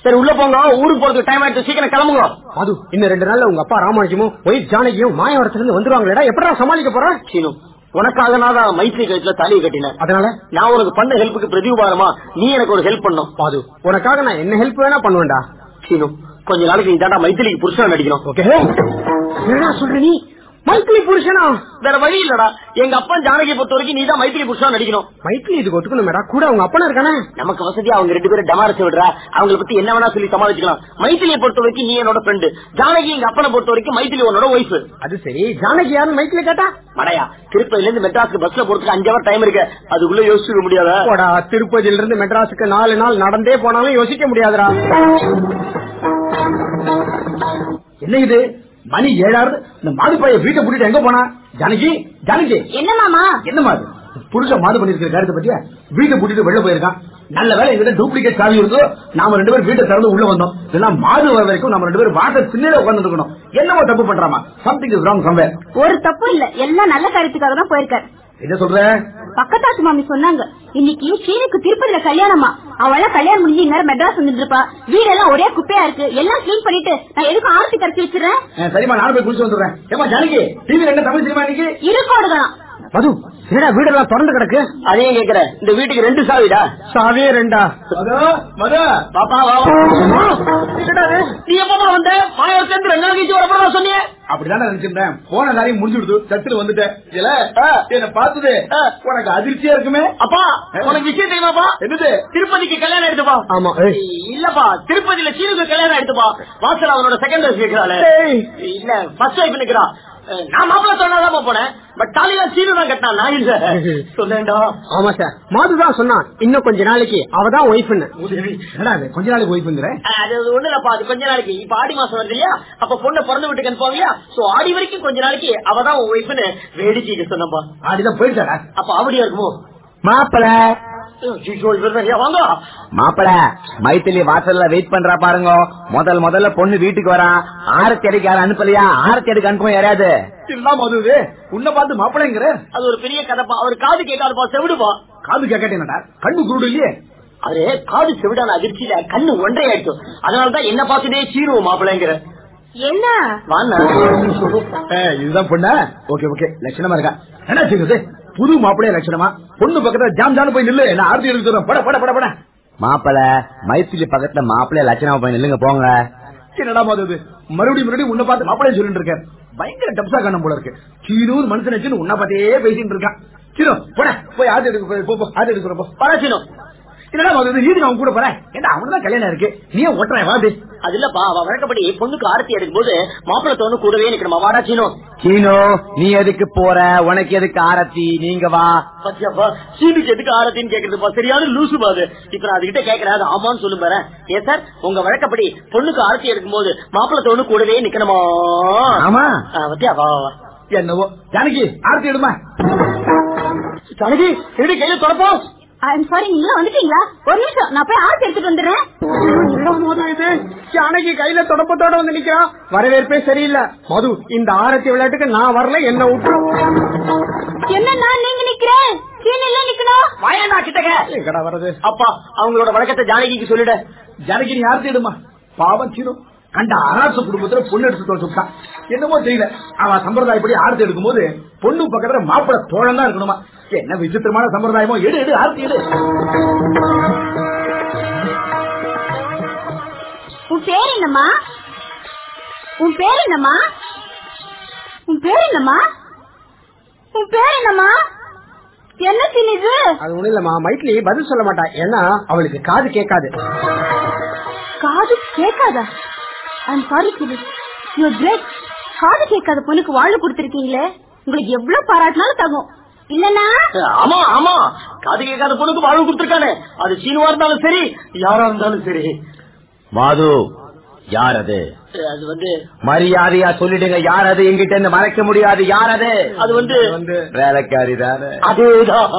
சரி உள்ள போங்க ஊருக்கு போறதுக்கு டைம் ஆயிடுச்சு சீக்கிரம் கிளம்புங்க. மது இன்னும் ரெண்டு நாள்ல உங்க அப்பா ராமானுஜமும் ஒய்ஃப் ஜானகியும் மாயவரத்துல இருந்து வந்துருவாங்களேடா எப்படா சமாளிக்க போற? சீனு உனக்காக நான் தான் மைத்ரி கழுத்துல தாலியை கட்டினேன். அதனால? நான் உனக்கு பண்ண ஹெல்ப்புக்கு பிரதிபாரமா நீ எனக்கு ஒரு ஹெல்ப் பண்ணும். பாது உனக்காக நான் என்ன ஹெல்ப் வேணா பண்ணுவேன்டா. சீனு கொஞ்ச நாளைக்கு நீ தாண்டா மைத்திலிக்கு புருஷன் நடிக்கணும். ஓகே. என்னடா சொல்ற நீ? மைத்திலி புருஷனா? வேற வழி இல்லடா. எங்க அப்பா ஜானகி பொறுத்த வரைக்கும் நீ தான் மைத்திலி புருஷன் நடிக்கணும். மைத்திலி இதுக்கு ஒத்துக்கணுமேடா. கூட அவங்க அப்பனா இருக்கானே? நமக்கு வசதி அவங்க ரெண்டு பேரும் டமாரச்சு விடுறா அவங்கள பத்தி என்ன வேணா சொல்லி சமாளிச்சுக்கலாம். மைத்திலியை பொறுத்த வரைக்கும் நீ என்னோட ஃப்ரெண்டு ஜானகி எங்க அப்பனை பொறுத்த வரைக்கும் மைத்திலி உன்னோட ஒய்ஃப் அது சரி. ஜானகி யாருன்னு மைத்திலி கேட்டா? மடையா திருப்பதில இருந்து மெட்ராஸ்க்கு பஸ்ல போறதுக்கு அஞ்சு ஹவர் டைம் இருக்கு. அதுக்குள்ள யோசிச்சுக்க முடியாதா? திருப்பதியில இருந்து மெட்ராஸுக்கு நாலு நாள் நடந்தே போனாலும் யோசிக்க முடியாதுடா. என்ன இது? மணி ஏழாவது இந்த மாடு பைய வீட்டை பூட்டிட்டு எங்க போனா? ஜானகி ஜானகி. என்ன மாமா? என்ன மாது பண்ணிருக்கிற காரியத்தை பத்தியா? வீட்டை பூட்டிட்டு வெளில போயிருக்கான். நல்ல வேலை இதுல டூப்ளிகேட் சாவி இருந்தோ நாம ரெண்டு பேரும் வீட்டை திறந்து உள்ள வந்தோம். இல்லைன்னா மாடு வர வரைக்கும் நம்ம ரெண்டு பேரும் வாட்டர் சின்ன உட்கார்ந்து இருக்கணும் என்னவோ தப்பு பண்றாமா? சம்திங் இஸ் ராங் சம்வேர் ஒரு தப்பு இல்ல. எல்லாம் நல்ல காரியத்துக்காக தான் போயிருக்காரு. என்ன சொல்ற? பக்கத்தாத்து மாமி சொன்னாங்க. இன்னைக்கு சீனுக்கு திருப்பதியில கல்யாணமா. அவள கல்யாணம் முடிஞ்சு இந்நேரம் மெட்ராஸ் வந்துட்டு இருப்பா. வீடெல்லாம் ஒரே குப்பையா இருக்கு. எல்லாம் கிளீன் பண்ணிட்டு நான் எதுக்கும் ஆர்த்தி கரைச்சி வச்சிடறேன்? அஹ், சரிம்மா நானும் போய் குளிச்சு வந்துடுறேன். ஏமா ஜானகி டிவில என்ன தமிழ் சினிமா இன்னைக்கு? இருக்கோடுதான் மது என்னடா வீடெல்லாம் திறந்து கிடக்கு? அதையும் கேக்குறேன் இந்த வீட்டுக்கு ரெண்டு சாவிடா? சாவியே ரெண்டா? மது மது. பாப்பா. நீ எப்பமா வந்த? மாயாவை சேர்ந்து ரெண்டு நாள் கழிச்சு வரப்போ சொன்னியே? அப்படிதான் நினைச்சிருந்தேன். போன காரியம் முடிஞ்சு விடுது. சத்துரு வந்துட்டேன். இல்ல என்ன பார்த்தது. உனக்கு அதிர்ச்சியா இருக்குமே? அப்பா உனக்கு விஷயம் தெரியுமாப்பா? என்னது? திருப்பதிக்கு கல்யாணம் எடுத்துப்பா. ஆமா. இல்லப்பா. திருப்பதியில சீனுக்கு கல்யாணம் எடுத்துப்பா. வாசல் அவனோட செகண்ட் ஹவுஸ் இருக்கிறாள் ஏய். இல்ல ஃபர்ஸ்ட் வைஃப் நிக்கிறா. நான் மாப்பிள்ள சொன்னாதான் போனேன். பட் தாலியா சீனு தான் கட்டினா நான் இல்ல. சொல்லேன்டா ஆமா சார் மாதுதான் சொன்னான். இன்னும் கொஞ்ச நாளைக்கு. அவதான் ஒய்ஃப்னு கொஞ்ச நாளைக்கு ஒய்ஃப்ங்கிற அது ஒண்ணு இல்லப்பா. அது கொஞ்ச நாளைக்கு. இப்ப ஆடி மாசம் வருது இல்லையா? அப்ப பொண்ணை பிறந்து வீட்டுக்கு அனுப்புவாங்க இல்லையா? சோ ஆடி வரைக்கும் கொஞ்ச நாளைக்கு அவதான் ஒய்ஃப்னு வேடிக்கைக்கு சொன்னப்பா அப்படிதான் போயிட்டாரா அப்ப அப்படியா இருக்குமோ? மாப்பிள ஐயோ, இவர்தான். ஏன் வாங்க? மாப்பிள மைத்திலி வாசல்ல வெயிட் பண்றா பாருங்க. முதல் முதல்ல பொண்ணு வீட்டுக்கு வரா. ஆரத்தி அடிக்க யாரும் அனுப்பலையா? ஆரத்தி அடிக்க அனுப்புவோம் யாராவது இல்லாம. உன்னை பார்த்து மாப்பிள்ளைங்கிற அது ஒரு பெரிய கதைப்பா. அவர் காது கேட்காதுப்பா செவிடுப்பா. காது கேட்கட்டேனடா கண்ணு குருடு இல்லையே? அவரு காது செவிடான அதிர்ச்சியில கண்ணு ஒன்றை ஆயிடுச்சு அதனாலதான் என்ன பார்த்துட்டே சீருவோம் மாப்பிள்ளைங்கிற என்ன? இதுதான் பொண்ணா? Okay okay. லட்சணமா இருக்கா. என்ன செய்யுது புது மாப்பிள்ளைய லட்சணமா? பொண்ணு பக்கத்துல ஜாம் ஜாம் போய் நில்லு. நான் ஆர்த்தி எடுத்து தரேன். பட பட பட பட. மாப்பிள மைத்திலி பக்கத்துல மாப்பிள்ளை லட்சணமா போய் நில்லுங்க போங்க. என்னடா மாது இது? மறுபடியும் மறுபடியும் உன்னை பார்த்து மாப்பிள்ளைய சொல்லிட்டு இருக்கேன். பயங்கர டப்ஸா கண்ணம் போல இருக்கு. சீனூர் மனுஷன் உன்னை பார்த்தே பேசிட்டு இருக்கான். சீனோ போட. போய் ஆதி எடுக்க போ, போ. போ, ஆதி எடுக்கிற போ. பழச்சினோம் என்னடா அவன் கூட போற? ஏன்னா அவனுதான் கல்யாணம் இருக்கு. நீ ஓட்டுற வாது அது இல்லப்பா அவ வழக்கப்படி பொண்ணுக்கு ஆரத்தி எடுக்கும்போது மாப்பிள்ளை தோணு கூடவே நிக்கணுமா வாடா சீனோ. சீனோ நீ எதுக்கு போற? உனக்கு எதுக்கு ஆரத்தி? நீங்க வா. பத்தியாப்பா சீனுக்கு எதுக்கு ஆரத்தின்னு கேக்குறதுப்பா? சரியான லூசு பாது இப்ப நான் அதுகிட்ட கேக்குறேன் அது ஆமான்னு சொல்லும் பாரு. ஏன் சார் உங்க வழக்கப்படி பொண்ணுக்கு ஆரத்தி எடுக்கும்போது மாப்பிள்ளை தோணு கூடவே நிக்கணுமா? ஆமா. என்னவோ. ஜானகி ஆரத்தி எடுமா? ஜானகி எப்படி கையில தொடப்போம் சாரி நீங்க வந்துட்டீங்களா? ஒரு நிமிஷம் நான் போய் ஆர்த்தி எடுத்துட்டு வந்துடுறேன். இது ஜானகி கையில தொடப்பத்தோட வந்து நிக்கிறான் வரவேற்பே சரியில்லை. மது இந்த ஆரத்தி விளையாட்டுக்கு நான் வரல என்ன விட்டுரும் என்னன்னா நீங்க நிக்கிறேன்? அப்பா அவங்களோட வழக்கத்தை ஜானகிக்கு சொல்லிட. ஜானகி நீ ஆரத்தி எடுமா பாவம் சீரும் கண்ட அரசு குடும்பத்துல பொண்ணு எடுத்து என்னமோ தெரியல. அவன் சம்பிரதாயப்படி ஆரத்தி எடுக்கும் போது பொண்ணு பக்கத்துல மாப்பிள தோழம் தான் இருக்கணுமா? என்ன விசித்திரமான சம்பிரதாயமோ? எடு எடு ஆரத்தி எடு. உன் பேர் என்னம்மா? உன் பேர் என்னம்மா? உன் பேர் என்னம்மா? உன் பேர் என்னம்மா? என்ன சீன் இது அது ஒண்ணு இல்லம்மா. மைட்லி பதில் சொல்ல மாட்டா. ஏன்னா அவளுக்கு காது கேட்காது. காது கேட்காதா? ஐம் சாரி சிலு யூ கிரேட் காது கேட்காத பொண்ணுக்கு வாழ்வு கொடுத்திருக்கீங்களே? உங்களுக்கு எவ்வளவு பாராட்டினாலும் தகும். ஆமா ஆமா. காது கேட்காத பொண்ணுக்கு வாழ்வு கொடுத்திருக்கானே. அது சீனுவா இருந்தாலும் சரி யாரா இருந்தாலும் சரி. மாது யார் அது அது வந்து மரியாதையா சொல்லிடுங்க யார் அது எங்கிட்ட இருந்து மறைக்க முடியாது யார் அது அது வந்து வந்து வேலைக்காரி தானே. அதேதான்.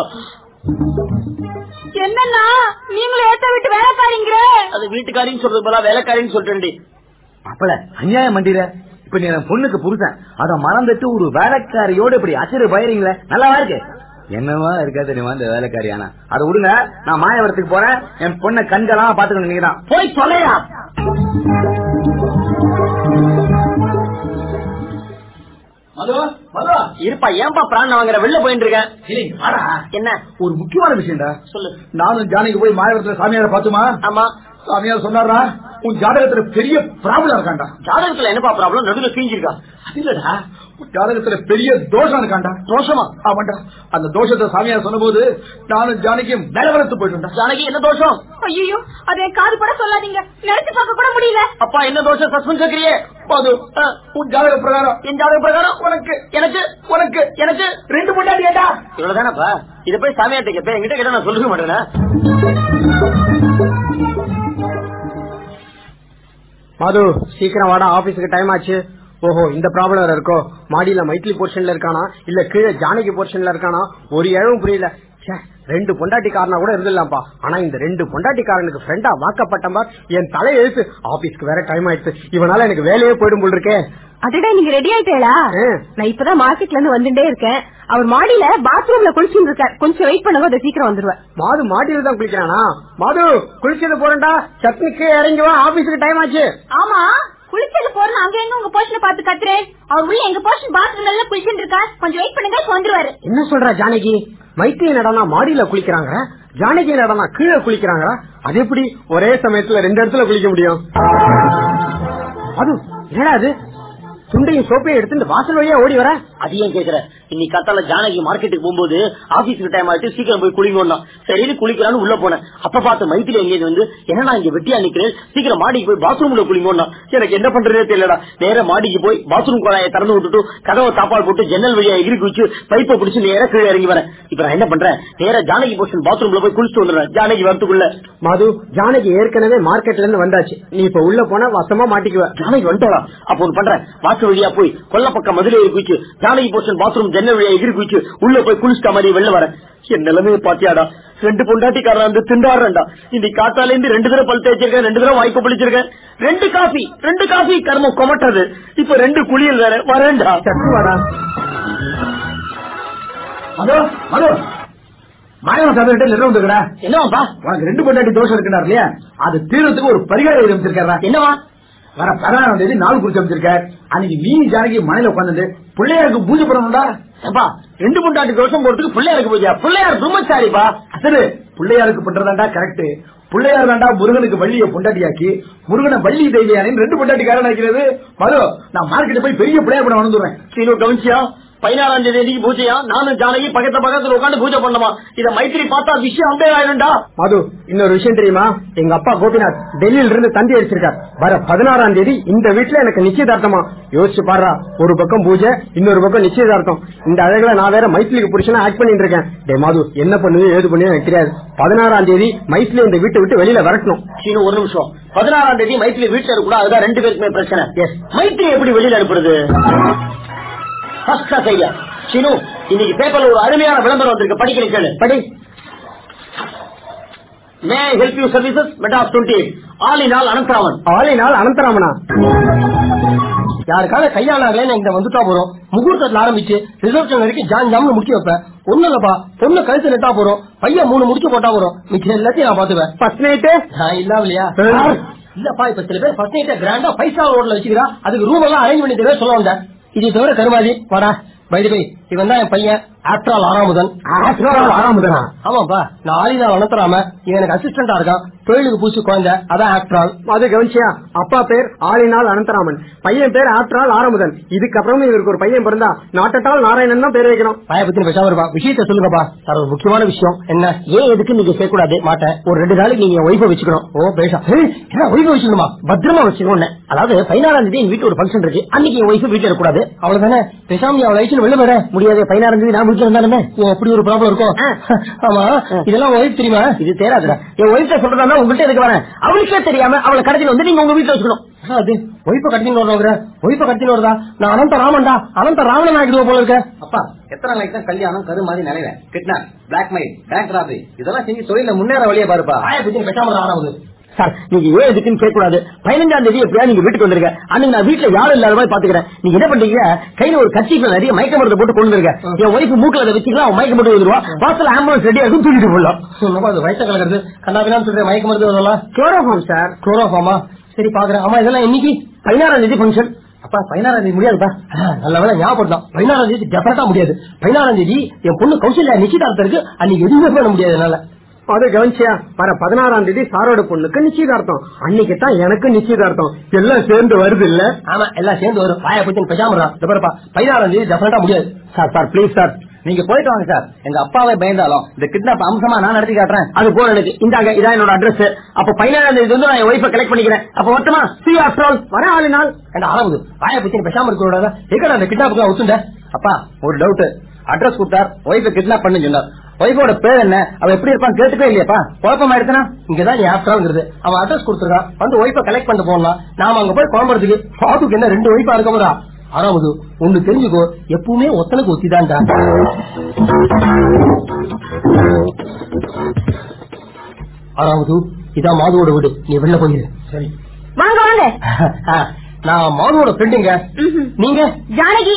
என்னன்னா நீங்களும் ஏத்த விட்டு வேலைக்காரிங்கிற? அது வீட்டுக்காரின்னு சொல்றது போல வேலைக்காரின்னு சொல்றேன்டி. அப்பல அநியாயம் பண்டிர இப்ப நீ பொண்ணுக்கு புருஷன். அத மறந்துட்டு ஒரு வேலைக்காரியோட இப்படி அச்சிறு பயிரீங்களே நல்லாவா இருக்கு? என்னவா இருக்காது நீ வந்து வேலைக்காரி ஆனா? அதை விடுங்க நான் மாயவரத்துக்கு போறேன். என் பொண்ணை கண்களாம பாத்துக்கணும் நீங்க தான் போய் மது இருப்பா ஏன்பா பிராண வாங்குற? வெளில போயிட்டு இருக்கேன். என்ன? ஒரு முக்கியமான விஷயம்டா. சொல்லு. நானும் ஜானிக்கு போய் மாயவரத்துல சாமியார பாத்துமா ஆமா. சாமியார் சொன்னாரா? உன் ஜாதகத்துல பெரிய ப்ராப்ளம் இருக்காண்டா? ஜாதகத்துல என்னப்பா ப்ராப்ளம் நடுவுல கிழிஞ்சிருக்கா அது இல்லடா. உன் ஜாதகத்துல பெரிய தோஷம் இருக்காண்டா? தோஷமா? ஆமாண்டா. அந்த தோஷத்தை சாமியார் சொன்னபோது நானும் ஜானகியும் மேலவரத்து போயிட்டோம்டா. ஜானகி என்ன தோஷம்? ஐயோ அதை காது பட சொல்லாதீங்க. நினைச்சு பார்க்க கூட முடியல. அப்பா என்ன தோஷம்? சஸ்பென்ஸ் வைக்கிறியே? மது. உன் ஜாதக பிரகாரம். என் ஜாதக பிரகாரம்? உனக்கு. எனக்கு? உனக்கு. எனக்கு? ரெண்டு பொண்டாட்டி ஏண்டா? இவ்வளவுதானப்பா? இத போய் சாமியார்ட்ட கேட்பேன் என்கிட்ட கேட்டா நான் சொல்லிக்க மாட்டேனா. மது சீக்கிரம் வாடா ஆபீஸுக்கு டைம் ஆச்சு. ஓஹோ இந்த ப்ராப்ளம் வேற இருக்கோ? மாடியில மைட்லி போர்ஷன்ல இருக்கானா? இல்ல கீழே ஜானகி போர்ஷன்ல இருக்கானா? ஒரு இழவும் புரியல. ரெண்டு பொண்டாட்டிக்காரனா கூட இருந்துடலாம்ப்பா. ஆனா இந்த ரெண்டு பொண்டாட்டிக்காரனுக்கு ஃப்ரெண்டா வாக்கப்பட்டம்பா என் தலை எழுத்து ஆபீஸ்க்கு வேற டைம் ஆயிடுச்சு. இவனால எனக்கு வேலையே போயிடும் போல் இருக்கே. அடடா நீங்க ரெடி ஆயிட்டேளா. நான் இப்பதான் மார்க்கெட்ல இருந்து வந்துட்டே இருக்கேன். அவர் மாடியில பாத்ரூம்ல குளிச்சுட்டு இருக்கார். கொஞ்சம் வெயிட் பண்ணுங்க அதை சீக்கிரம் வந்துருவேன். மாது மாடியில தான் குளிக்கிறானா? மாது குளிச்சது போறேன்டா. சட்னிக்கு இறங்கி வா ஆபீஸுக்கு டைம் ஆச்சு. ஆமா. குளிச்சது போறோம் அங்க எங்க உங்க போர்ஷன் பார்த்து கத்துறேன் அவர் உள்ள எங்க போர்ஷன் பாத்ரூம்ல எல்லாம் குளிச்சுட்டு இருக்கா கொஞ்சம் வெயிட் பண்ணுங்க வந்துருவாரு. என்ன சொல்ற ஜானகி? மைத்திரி நடனா மாடியில குளிக்கிறாங்க ஜானகி நடனா கீழே குளிக்கிறாங்க அது எப்படி ஒரே சமயத்துல ரெண்டு இடத்துல குளிக்க முடியும்? அது என்னடா அது? துண்டையும் சோப்பையும் எடுத்து இந்த வாசல் வழியா ஓடி வர? அது ஏன் கேக்குற? இன்னைக்கு காத்தால ஜானகி மார்க்கெட்டுக்கு போகும்போது ஆபீஸ்க்கு டைம் ஆயிட்டு சீக்கிரம் போய் குளிங்கோன்னா. சரின்னு குளிக்கலான்னு உள்ள போனேன். அப்ப பார்த்த மைத்திரி எங்கேயும் வந்து என்ன நான் இங்க வெட்டியா நிக்கிறேன். சீக்கிரம் மாடிக்கு போய் பாத்ரூம்ல குளிங்கோன்னா. எனக்கு என்ன பண்றதே தெரியலடா. நேரா மாடிக்கு போய் பாத்ரூம் குழாயை திறந்து விட்டுட்டு கதவை தாப்பால் போட்டு ஜன்னல் வழியா எகிரி குச்சி பைப்பை பிடிச்சு நேரா கீழே இறங்கி வரேன். இப்ப நான் என்ன பண்றேன்? நேரா ஜானகி போர்ஷன் பாத்ரூம்ல போய் குளிச்சுட்டு வந்துடுறேன். ஜானகி வரத்துக்குள்ள. மது ஜானகி ஏற்கனவே மார்க்கெட்ல இருந்து வந்தாச்சு. நீ இப்ப உள்ள போனா வசமா மாட்டிக்குவ. ஜானகி வந்துட்டாளா அப்ப ஒண்ணு பண்றேன். வாசல் வழியா போய் கொல்ல பக்கம் மதுரை குளிச்சு ஜானகி போர்ஷன் பாத்ரூம் ஜன்னல் வழியா எகிரி குளிச்சு உள்ள போய் குளிச்சிட்ட மாதிரி வெளில வரேன் என் நிலைமையை பாத்தியாடா ரெண்டு பொண்டாட்டிக்காரன் வந்து திண்டாடுறேன்டா. இன்னைக்கு காத்தால இருந்து ரெண்டு தடவை பல் தேய்ச்சிருக்கேன் ரெண்டு தடவை வாய்ப்பு பழிச்சிருக்கேன் ரெண்டு காஃபி ரெண்டு காஃபி கர்மம் கொமட்டது இப்ப ரெண்டு குளியல் வேற வரேன்டா. மது மது மாயவன் சாதகிட்ட லெட்டர் வந்துருக்கா என்னவாப்பா? உனக்கு ரெண்டு பொண்டாட்டி தோஷம் இருக்கிறார் இல்லையா? அது தீர்றதுக்கு ஒரு பரிகாரம் அமைச்சிருக்காரா என்னவா? வர பதினாறாம் தேதி நாள் குறிச்சு அமைச்சிருக்கார் அன்னைக்கு நீ ஜானகி மனையில உட்காந்து பிள்ளையாருக்கு பூஜை பண்ணணும்டா. ஏப்பா ரெண்டு பொண்டாட்டி தோஷம் போறதுக்கு பிள்ளையாருக்கு போய் பிள்ளையார் பிரம்மச்சாரிப்பா சரி பிள்ளையாருக்கு பண்றதாண்டா கரெக்ட் பிள்ளையார் தாண்டா முருகனுக்கு வள்ளிய பொண்டாட்டியாக்கி முருகனை வள்ளி தெய்வியானு ரெண்டு பொண்டாட்டிக்காரன் நினைக்கிறது. மது நான் மார்க்கெட்டு போய் பெரிய பிள்ளையார் படம் வந்துடுறேன் சரி கவனிச்சியா? பதினாறாம் தேதி பூஜையா? நானும் ஜானகி பக்கத்துல பக்கத்துல உட்காந்து பூஜை பண்ணமா இத மைத்திரி பார்த்தா விஷயம் அம்பே ஆயிடும்டா. மது இன்னொரு விஷயம் தெரியுமா? எங்க அப்பா கோபிநாத் டெல்லியில இருந்து தந்தி அடிச்சிருக்கார். வர பதினாறாம் தேதி இந்த வீட்டுல எனக்கு நிச்சயதார்த்தமா. யோசிச்சு பாரு ஒரு பக்கம் பூஜை இன்னொரு பக்கம் நிச்சயதார்த்தம். இந்த அழகுல நான் வேற மைத்திலிக்கு புருஷனா ஆக்ட் பண்ணிட்டு இருக்கேன். டே மாது என்ன பண்ணுது ஏது பண்ணுது எனக்கு தெரியாது. பதினாறாம் தேதி மைத்திலி இந்த வீட்டை விட்டு வெளியில வரட்டணும் ஒரு நிமிஷம். பதினாறாம் தேதி மைத்திரி வீட்டுல இருக்கூடாது அதுதான் ரெண்டு பேருக்குமே பிரச்சனை. மைத்திரி எப்படி வெளியில அனுப்புறது? ஃபர்ஸ்ட் கிளாஸ் ஐடியா சீனு இன்னைக்கு பேப்பர்ல ஒரு அருமையான விளம்பரம் வந்திருக்கு. படிக்கிறேன் கேளு. படி. May help you services Madras twenty all in all Anantharaman. ஆளினால் அனந்தராமனா? யாருக்காக கையாளாங்களே இங்க வந்துட்டா போறோம். முகூர்த்தத்துல ஆரம்பிச்சு ரிசப்ஷன் வரைக்கும் ஜான் ஜாம்னு முடிக்க வைப்பேன். ஒண்ணு இல்லப்பா பொண்ணு கழுத்து நெட்டா போறோம். பையன் மூணு முடிச்சு போட்டா போறோம். மிச்சம் எல்லாத்தையும் நான் பாத்துவேன் ஃபர்ஸ்ட் நைட்டு இல்ல இல்லையா? இல்லப்பா இப்ப சில பேர் ஃபர்ஸ்ட் நைட்டை கிராண்டா ஃபைவ் ஸ்டார் ஹோட்டல் வச்சுக்கிறா. அதுக்கு ரூம் எல்லாம் அரேஞ்ச் பண்ணி சொல்ல வந்தேன். இது தவிர கருமாதி வாடா பைது பை இவன் தான் என் பையன். After all Aaramudhan. ஆறாமுதனா? ஆமாப்பா. நான் ஆளினால் அனுப்புறாம இவன் எனக்கு அசிஸ்டண்டா இருக்கான். தொழிலுக்கு பூச்சி குழந்தை. அதான் ஆஃப்டர் ஆல் அது கவனிச்சியா? அப்பா பேர் ஆளினால் அனந்தராமன். பையன் பேர் ஆற்றால் ஆரமுதன் இதுக்கப்புறம் இவருக்கு ஒரு பையன் பிறந்தா நாட்டட்டால் நாராயணன் தான் பேர் வைக்கணும். பாய பத்தி பேசாம இருப்பா. விஷயத்த சொல்லுங்கப்பா. சார் ஒரு முக்கியமான விஷயம். என்ன? ஏன் எதுக்கு நீங்க சேர்க்க கூடாது மாட்டேன். ஒரு ரெண்டு நாளைக்கு நீங்க ஒய்ஃபை வச்சுக்கணும். ஓ பேசா. ஒய்ஃபு வச்சுக்கணுமா? பத்திரமா வச்சுக்கணும் அதாவது பதினாறாம் தேதி வீட்டு ஒரு ஃபங்க்ஷன் இருக்கு. அன்னைக்கு என் ஒய்ஃபு வீட்டுல இருக்கக்கூடாது. அவ்வளவுதானே? பேசாம அவளை வச்சு வெளில முடியாது பதினாறாம் தேதி நான் வீட்டுல இருந்தாலுமே அப்படி ஒரு ப்ராப்ளம் இருக்கும் ஆமா இதெல்லாம் ஒய்ஃப் தெரியுமா? இது தேராதுடா என் ஒய்ஃப்ட சொல்றதா உங்கள்கிட்ட எதுக்கு வரேன்? அவளுக்கே தெரியாம அவளை கடத்திட்டு வந்து நீங்க உங்க வீட்டுல வச்சுக்கணும். அது ஒய்ஃப கடத்தின்னு வருவாங்க ஒய்ஃப கடத்தின்னு வருதா? நான் அனந்த ராமன்டா. அனந்த ராவணன் ஆகிடுவோம் போல இருக்க. அப்பா எத்தனை நாளைக்கு தான் கல்யாணம் கரு மாதிரி நினைவேன். கிட்னாப் பிளாக்மெயில் பேங்க் ராபரி இதெல்லாம் செஞ்சு தொழில முன்னேற வழியா பாருப்பா. பாய பத்தி பேசாம ஆனாவது சார் நீங்க ஏன் எதுக்குன்னு கேட்க கூடாது பதினஞ்சாம் தேதி எப்படியா நீங்க வீட்டுக்கு வந்துருங்க அன்னைக்கு நான் வீட்டுல யாரும் இல்லாத மாதிரி பாத்துக்கிறேன். நீங்க என்ன பண்றீங்க? கையில ஒரு கட்சிக்கு நிறைய மயக்க மருந்து போட்டு கொண்டு வந்துருங்க. என் ஒய்ஃப் மூக்கல அதை வச்சுக்கலாம் அவன் மயக்க போட்டு வந்துருவா வாசல் ஆம்புலன்ஸ் ரெடியா இருக்கும் தூக்கிட்டு போடலாம் அது வயசை கலக்கிறது? கண்ணாபினான்னு சொல்றேன் மயக்க மருந்து அதெல்லாம் குளோரோஃபார்ம் சார் குளோரோஃபாமா சரி பாக்குறேன். ஆமா இதெல்லாம் இன்னைக்கு பதினாறாம் தேதி ஃபங்க்ஷன் அப்பா பதினாறாம் தேதி முடியாதுப்பா. நல்ல வேலை ஞாபகம் பதினாறாம் தேதி டெஃபினட்டா முடியாது. பதினாறாம் தேதி என் பொண்ணு கௌசல்யா நிச்சயதார்த்தம் இருக்கு அன்னைக்கு எதுவுமே பண்ண முடியாது என்னால. அது கவனிச்சியா? வர பதினாறாம் தேதி சாரோட பொண்ணுக்கு நிச்சயதார்த்தம். அன்னைக்கு தான் எனக்கு நிச்சயதார்த்தம். எல்லாம் சேர்ந்து வருது இல்ல ஆமா எல்லாம் சேர்ந்து வரும். பாய பத்தி பேசாம இருந்தா இந்த பாருப்பா பதினாறாம் தேதி டெஃபினட்டா முடியாது. Sir sir please sir. நீங்க போயிட்டு வாங்க சார். எங்க அப்பாவே பயந்தாலும் இந்த கிட்னாப் அம்சமா நான் நடத்தி காட்டுறேன். அது போல எனக்கு. இந்தாங்க இதான் என்னோட அட்ரஸ் அப்ப பதினாறாம் தேதி வந்து நான் என் ஒய்ஃபை கலெக்ட் பண்ணிக்கிறேன். அப்ப மொத்தமா சி ஆஃப்டர் ஆல் வர ஆளு நாள். என்ன ஆரம்பது பாய பத்தி பேசாம இருக்க கூடாதா? எக்கடா அந்த கிட்னாப்புக்கு ஒத்துண்ட? அப்பா ஒரு டவுட் அட்ரஸ் கொடுத்தார். ஒய்ஃபை கிட்னாப் பண்ணு சொன்னார். ஒய்ஃபோட பேர் என்ன? அவ எப்படி இருப்பான்னு கேட்டுக்கவே இல்லையாப்பா. குழப்பமா எடுத்தனா? இங்கதான் நீ ஆப்டராங்கிறது அவன் அட்ரஸ் கொடுத்துருக்கான் வந்து ஒய்ஃபை கலெக்ட் பண்ணிட்டு போனா நாம அங்க போய் குழம்புறதுக்கு பாதுக்கு என்ன ரெண்டு ஒய்ஃபா இருக்க போறா ஆறாவது ஒண்ணு தெரிஞ்சுக்கோ எப்பவுமே ஒத்தனுக்கு ஒத்திதான்டா. ஆறாவது இதான் மாதுவோட வீடு. நீ வெளில போயிரு. சரி. வாங்க வாங்க. நான் மாதுவோட ஃப்ரெண்டுங்க. நீங்க? ஜானகி.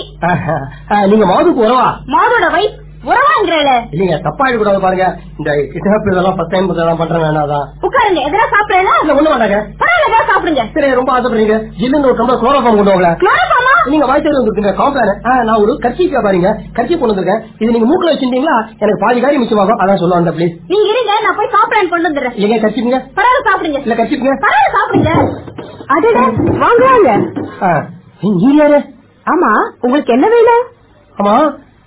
நீங்க மாதுக்கு வரவா? மாதோட வைஃப் இல்லீங்க தப்பா கூடாது பாருங்க. இந்த கிட்னாப் இதெல்லாம் ஃபர்ஸ்ட் டைம் இதெல்லாம் பண்றேன் வேணாதான் உட்காருங்க எதனா சாப்பிடல இல்ல ஒண்ணு வேண்டாங்க. பரவாயில்ல சாப்பிடுங்க. சரி ரொம்ப ஆசைப்படுறீங்க. ஜில்லுன்னு ஒரு டம்ளர் குளோரோஃபார்ம் கொண்டு வாங்களேன். குளோரோஃபார்மா நீங்க வாய்ச்சல் வந்துருக்கீங்க காம்ப்ளான் நான் ஒரு கர்ச்சீஃபா பாருங்க. கர்ச்சீஃப் கொண்டு வந்திருக்கேன். இது நீங்க மூக்குல வச்சிருந்தீங்களா? எனக்கு பாதி காரி மிச்சமாகும் அதான் சொல்ல வந்த ப்ளீஸ் நீங்க இருங்க நான் போய் சாப்பிடலான்னு கொண்டு வந்துடுறேன். இல்லைங்க பரவாயில்ல சாப்பிடுங்க. இல்ல கர்ச்சீஃப்ங்க? பரவாயில்ல சாப்பிடுங்க. அடடே வாங்க வாங்க நீங்க யாரு? ஆமா உங்களுக்கு என்ன வேணும்? ஆமா.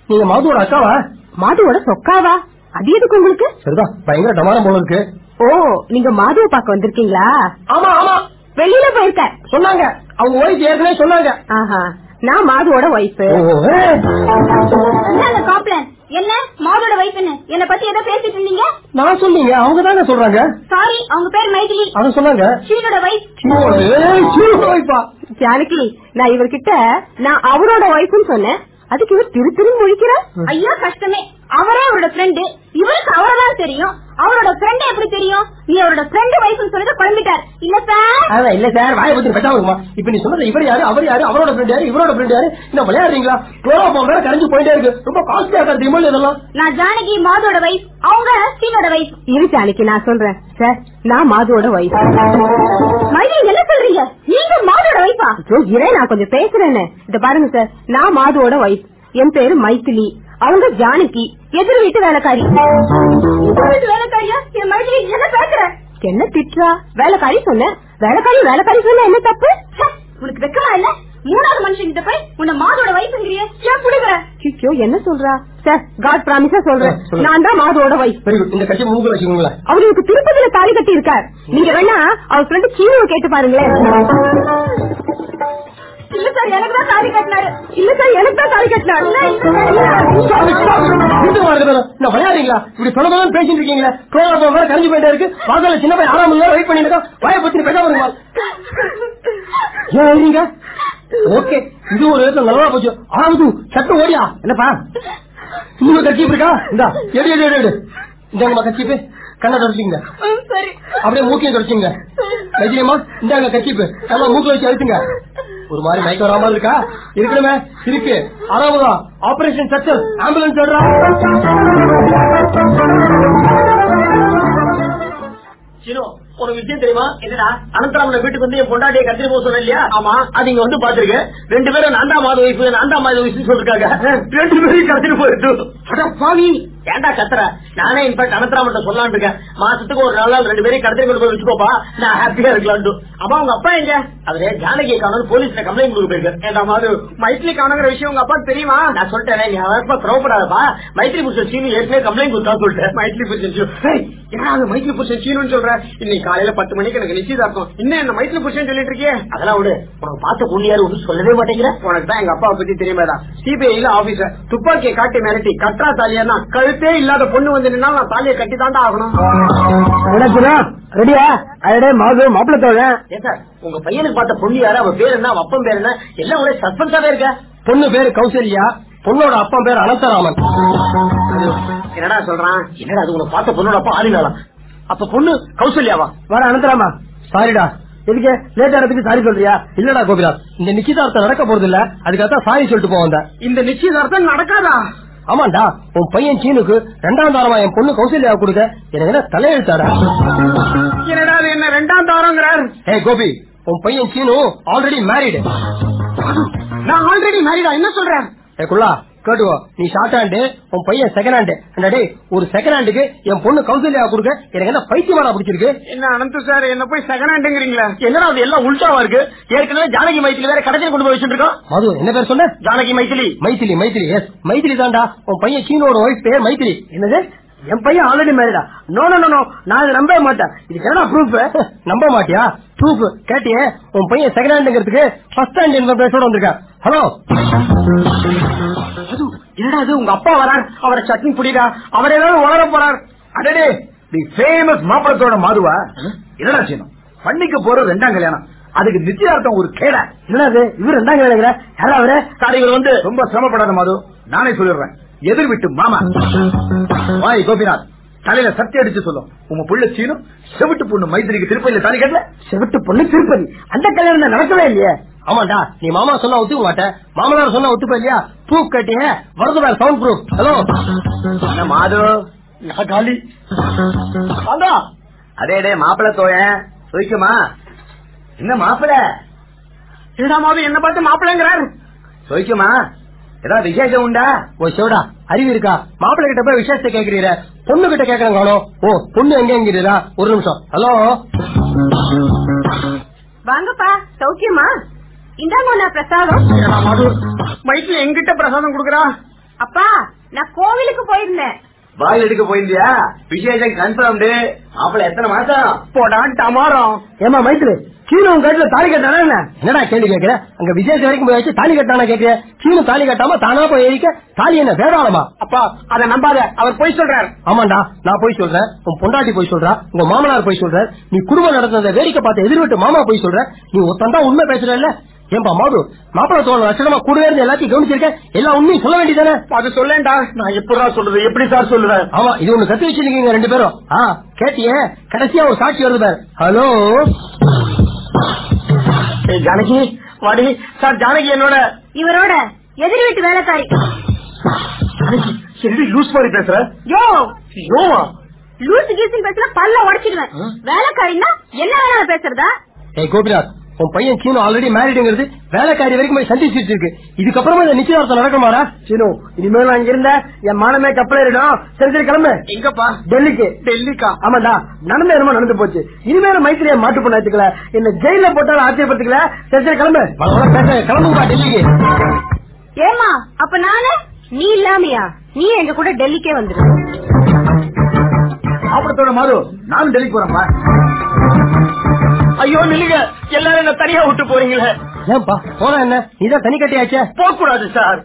நீங்க மாதுவோட அக்காவா? மாதுவோட சொக்காவா? அது எதுக்கு உங்களுக்கு? சரிதான் பயங்கர டமாரம் போல இருக்கு. ஓ நீங்க மாதுவை பார்க்க வந்திருக்கீங்களா? ஆமா ஆமா. வெளியில போயிருக்க. சொன்னாங்க. அவங்க ஒய்ஃப் ஏற்கனவே சொன்னாங்க. ஆஹா நான் மாதுவோட ஒய்ஃப் காம்ப்ளான் என்ன? மாதோட வைஃப் என்ன? என்ன பத்தி ஏதோ பேசிட்டு இருந்தீங்க? நான் சொன்னீங்க அவங்க தானே சொல்றாங்க? சாரி அவங்க பேர் மைதிலி. அவங்க சொன்னாங்க. ஷீனோட வைஃப் சீனோட wife-ஆ? ஜானகி நான் இவர்கிட்ட நான் அவரோட ஒய்ஃப்னு சொன்னேன். அதுக்கு இவர் திரு திரு முழிக்கிறார் ஐயோ கஷ்டமே. அவரே அவரோட ஃப்ரெண்டு இவருக்கு அவரதான் தெரியும். அவரோட ஃப்ரெண்ட் எப்படி தெரியும்? நீ அவரோட ஃப்ரெண்டு வைஃப்னு சொல்லிட்டு குழம்பிட்டார் இல்ல சார் அதான் இல்ல சார் வாய பத்தி பேசாம இருக்குமா இப்ப நீ சொன்னது இவர் யாரு? அவர் யாரு? அவரோட ஃப்ரெண்ட் யாரு? இவரோட ஃப்ரெண்ட் யாரு? என்ன விளையாடுறீங்களா? குளோரோஃபார்ம் வேற கரைஞ்சு போயிட்டே இருக்கு. ரொம்ப காஸ்ட்லியா இருக்காது தெரியுமா இதெல்லாம். நான் ஜானகி மாதோட வைஃப் அவங்க சீனோட வைஃப் இரு ஜானகி நான் சொல்றேன். சார் நான் மாதுவோட ஒய்ஃப் மைதிலி என்ன சொல்றீங்க? நீங்க மாதோட வைஃபா இரே நான் கொஞ்சம் பேசுறேன்னு. இத பாருங்க சார் நான் மாதுவோட ஒய்ஃப் என் பேரு மைத்திலி. அவங்க ஜானகி எதிர் வீட்டு வேலைக்காரி. வேலைக்காரியா? என் மைதிலி என்ன பேசுற? என்ன திட்டுறா? வேலைக்காரி சொன்னேன் வேலைக்காரி வேலைக்காரி சொன்ன என்ன தப்பு? உனக்கு வெக்கமா இல்ல மூணாவது மனுஷன் கிட்ட போய் உன்னை மாதோட ஐயோ என்ன சொல்றா? சார் காட் பிராமிஸா சொல்றேன். நான் தான் மாதோட வை வெரி குட் இந்த கட்சி மூக்குல வச்சுக்கோங்களேன். அவருக்கு திருப்பதியில தாலி கட்டி இருக்கார் நீங்க வேணா அவர் ஃப்ரெண்டு சீனுவை கேட்டு பாருங்களேன். இல்ல சார் எனக்கு தான் தாலி கட்டினாரு. இல்ல சார் எனக்கு தான் தாலி கட்டினாரு. வீட்டுக்கு வாங்க மேடம். என்ன விளையாடுறீங்களா? இப்படி தொடர்ந்து பேசிட்டு இருக்கீங்களா. கரைஞ்சு போயிட்டே இருக்கு. வாசல்ல சின்ன பையன் ஆறாம் மணி வெயிட் பண்ணிட்டு இருக்கோம் வாய பத்தி பேச ஏன் எழுறீங்க ஓகே. இது ஒரு விதத்துல நல்லா போச்சு. ஆகுது. சட்டு ஓடியா? என்னப்பா? இன்னும் கட்சி இருக்கா? இந்தா எடு எடு எடு எடு. இந்தாங்கம்மா கட்சிப்பு கண்ணை தொடச்சிங்க. சரி அப்படியே மூக்கையும் தொடச்சிங்க. தைரியமா. இந்தாங்க கட்சிப்பு நல்லா மூக்கில் வச்சு அழுத்துங்க. ஒரு மாதிரி மயக்க வராம இருக்கா? இருக்கணுமே. இருக்கு. ஆறாவதா ஆபரேஷன் சக்சஸ் ஆம்புலன்ஸ் எடுறா சினோ ஒரு விஷயம் தெரியுமா? என்னடா? அனந்தராமன் வீட்டுக்கு வந்து என் பொண்டாட்டியை கத்திரி போக சொன்னேன் இல்லையா? ஆமா. அது இங்க வந்து பாத்துருக்கு ரெண்டு பேரும் நான்தாம் மாத வயசு நான்தாம் மாத வயசு சொல்லிருக்காங்க. ரெண்டு பேரும் கத்திரி போயிட்டு. அட பாவி ஏன்டா கத்துற நானே இன்ஃபேக்ட் அனந்தராமன் சொல்லலாம்னு இருக்கேன். மாசத்துக்கு ஒரு நாள் நாள் ரெண்டு பேரும் கடத்தி கொண்டு போய் வச்சுக்கோப்பா. நான் ஹாப்பியா இருக்கலாம்ட்டு அப்பா உங்க அப்பா எங்க? அவரே ஜானகி காணும் போலீஸ்ல கம்ப்ளைண்ட் கொடுக்க போயிருக்காரு ஏண்டா மாதிரி மைத்ரி காணுங்கிற விஷயம் உங்க அப்பா தெரியுமா? நான் சொல்லிட்டேன் நீ அவர்ப்பா திரவப்படாதப்பா மைத்ரி புருஷன் சீனு ஏற்கனவே கம்ப்ளைண்ட் கொடுத்தா சொல்லிட்டேன். மைத்ரி புருஷன் சீனு. ஏன்னா மைத்ரி புருஷன் சீனுன்னு சொல்ற? இன்னைக்கு காலையில பத்து மணிக்கு எனக்கு நிச்சயதார்த்தம். இன்னும் என்ன மைத்ரி புருஷன் சொல்லிட்டு இருக்கே அதெல்லாம் விடு. உனக்கு பார்த்த பொண்ணியாரு ஒன்றும் சொல்லவே மாட்டேங்கிற. உனக்கு தான் எங்க அப்பாவை பத்தி தெரியுமாடா சிபிஐல ஆபீசர் துப்பாக்கியை காட்டி மிரட்டி கட்டா தாலியா கழுத்தே இல்லாத பொண்ணு வந்து நின்னா நான் தாலியை கட்டி தாண்டா ஆகணும் ரெடியா? அடே மாது மாப்பிள்ள தோழன் உங்க பையனுக்கு பார்த்த பொண்ணு யாரு? அவ பேர் என்ன? அப்பன் பேர் என்ன? எல்லாம் ஒரே சஸ்பென்ஸாவே இருக்க? பொண்ணு பேரு கௌசல்யா. பொண்ணோட அப்பா பேரு அனந்தராமன். என்னடா சொல்றான்? என்னடா அது? உனக்கு பார்த்த பொண்ணோட அப்பா ஆதினாலாம் அப்ப பொண்ணு கௌசல்யாவா? வர அனந்தராமா சாரிடா. எதுக்கு? லேட் ஆறதுக்கு சாரி சொல்றியா? இல்லடா கோபிநாத் இந்த நிச்சயதார்த்தம் நடக்க போறது இல்ல அதுக்காக சாரி சொல்லிட்டு போக வந்தேன். இந்த நிச்சயதார்த்தம் நடக்காதா? ஆமாண்டா உன் பையன் சீனுக்கு ரெண்டாம் தாரமா என் பொண்ணு கௌசல்யா கொடுக்க எனக்கு என்ன தலையெழுத்தாடா? என்னடா இது என்ன ரெண்டாம் தாரங்கிறார்? ஏ கோபி உன் பையன் சீனு ஆல்ரெடி மேரிடு நான் ஆல்ரெடி மேரிடா என்ன சொல்றேன் ஏ குள்ளா கேட்டுவோ நீ ஷார்ட் ஹேண்டு உன் பையன் செகண்ட் ஹேண்டு என்னடே ஒரு செகண்ட் ஹேண்டுக்கு என் பொண்ணு கௌசல்யா கொடுக்க எனக்கு என்ன பைத்தியமாடா பிடிச்சிருக்கு? என்ன அனந்து சார் என்ன போய் செகண்ட் ஹேண்டுங்கிறீங்களா என்னடா அது எல்லாம் உல்டாவா இருக்கு? ஏற்கனவே ஜானகி மைத்திலி வேற கடைசியில் கொண்டு போய் வச்சுட்டு இருக்கோம் மது என்ன பேர் சொன்ன? ஜானகி மைத்திலி. மைத்திலி மைத்திலி எஸ் மைத்திலி தான்டா. உன் பையன் சீனோட ஒய்ஃப் பேர் மைத்திலி. என்னது? என் பையன் ஆல்ரெடி மேரிடா நோ நோ நோ நான் நம்பவே மாட்டேன். இதுக்கு என்ன ப்ரூஃப் நம்ப மாட்டியா? ப்ரூஃப் கேட்டியே. உன் பையன் செகண்ட் ஹேண்டுங்கிறதுக்கு ஃபர்ஸ்ட் ஹேண்ட் இன்ஃபர்மேஷன் வந்திருக்கா ஹலோ. என்னடா அது? உங்க அப்பா வரார். அவரை சட்னி புடிடா. அவர் ஏதாவது வளர போறார். அடடே தி ஃபேமஸ் மாப்பிளத்தோட மாதுவா. என்னடா செய்யணும்? பண்ணிக்க போற ரெண்டாம் கல்யாணம். அதுக்கு நிச்சயார்த்தம் ஒரு கேட. என்னது இவர் ரெண்டாம் கல்யாணம் யாரா அவரு? இவர் வந்து ரொம்ப சிரமப்படாத மாது. நானே சொல்லிடுறேன். எதிர் விட்டு மாமா. வாய் கோபிநாத். தலையில சத்தி அடிச்சு சொல்லும். உங்க புள்ள சீனும் செவிட்டு பொண்ணு மைத்திரிக்கு திருப்பதியில தாலி கட்டல. செவிட்டு பொண்ணு திருப்பதி. அந்த கல்யாணம் நடக்கவே இல்லையே. ஆமாண்டா நீ மாமா சொன்னா ஒத்துக்க மாட்டேன். மாமனார் சொன்னா ஒத்துப்ப இல்லையா? ப்ரூஃப் கேட்டியே வரது வேற சவுண்ட் ப்ரூஃப் ஹலோ? என்ன மாது? காலி அதே டே மாப்பிள தோழன் சொல்லிக்குமா என்ன மாப்பிள என்னடா மாது என்ன பார்த்து மாப்பிளங்கிறார் சொல்லிக்குமா ஏதாவது விசேஷம் உண்டா? ஓ சிவடா அறிவு இருக்கா? மாப்பிள்ளை கிட்ட போய் விசேஷத்தை கேக்குறீர பொண்ணு கிட்ட கேக்குறேன் காணோம் ஓ பொண்ணு எங்கங்கிறீரா ஒரு நிமிஷம். ஹலோ? வாங்கப்பா சௌக்கியமா? இந்தாங்க பிரசாதம். வயிற்றுல எங்கிட்ட பிரசாதம் குடுக்கறா? அப்பா நான் கோவிலுக்கு போயிருந்தேன். வாயில் எடுக்க போயிருந்தியா? விசேஷம் கன்ஃபார்ம்டு மாப்பிள எத்தனை மாசம்? போடா டமாரம். ஏமா மைத்திரி கீழே உங்க கட்டில தாலி கட்டானா என்ன? என்னடா கேள்வி கேக்குற அங்க விசேஷம் வரைக்கும் போய் வச்சு தாலி கட்டானா கேக்குற சீனு தாலி கட்டாம தானா போய் ஏறிக்க தாலி என்ன வேதாளமா? அப்பா அத நம்பாத. அவர் போய் சொல்றாரு. ஆமாண்டா நான் போய் சொல்றேன். உன் பொண்டாட்டி போய் சொல்றா. உங்க மாமனார் போய் சொல்ற நீ குடும்பம் நடந்தத வேடிக்கை பார்த்து எதிர்விட்டு மாமா போய் சொல்ற. நீ ஒத்தந்தா உண்மை பேசுற இல்ல ஏன்பா மாது? மாப்பிள தோணு லட்சணமா கூடவே இருந்து எல்லாத்தையும் கவனிச்சிருக்கேன் எல்லா உண்மையும் சொல்ல வேண்டியதானே அது சொல்லேன்டா. நான் எப்படா சொல்றது? எப்படி சார் சொல்லுவேன்? ஆமா இது ஒண்ணு கத்து வச்சிருக்கீங்க ரெண்டு பேரும். ஆ கேட்டியே? கடைசியா ஒரு சாட்சி வருது பாரு. ஹலோ? ஜானகி வாடி. சார் ஜானகி என்னோட. இவரோட எதிர் வீட்டு வேலைக்காரி. லூஸ் மாதிரி பேசுற? யோ! யோமா லூசு கீசுன்னு பேசுனா பல்ல உடச்சிடுவேன். வேலைக்காரின்னா என்ன வேணாலும் பேசுறதா? ஏய் கோபிநாத் உன் பையன் சீனு ஆல்ரெடி மேரிடுங்கிறது வேலைக்காரி வரைக்கும் போய் சந்திச்சிட்டு இருக்கு. இதுக்கப்புறமா இந்த நிச்சயதார்த்தம் நடக்குமாடா? சீனு இனிமேல் அங்க இருந்த என் மானமே கப்பலேறிடும். சரி சரி கிளம்பு. எங்கப்பா? டெல்லிக்கு. டெல்லிக்கா? ஆமாடா நடந்த என்னமோ நடந்து போச்சு. இனிமேல மைத்திரியை மாட்டு பண்ண வச்சுக்கல என்ன ஜெயில போட்டாலும் ஆச்சரியப்படுத்திக்கல. சரி சரி கிளம்பு. கிளம்புப்பா டெல்லிக்கு. ஏமா அப்ப நானு? நீ இல்லாமையா? நீ எங்க கூட டெல்லிக்கே வந்துரு. சாப்பிடத்தோட மாது நானும் டெல்லிக்கு போறேன்ப்பா. ஐயோ நில்லுங்க. எல்லாரும் என்ன தனியா விட்டு போறீங்களே? ஏன்பா போனா என்ன? நீதான் தனி கட்டியாச்சே? போக கூடாது சார்.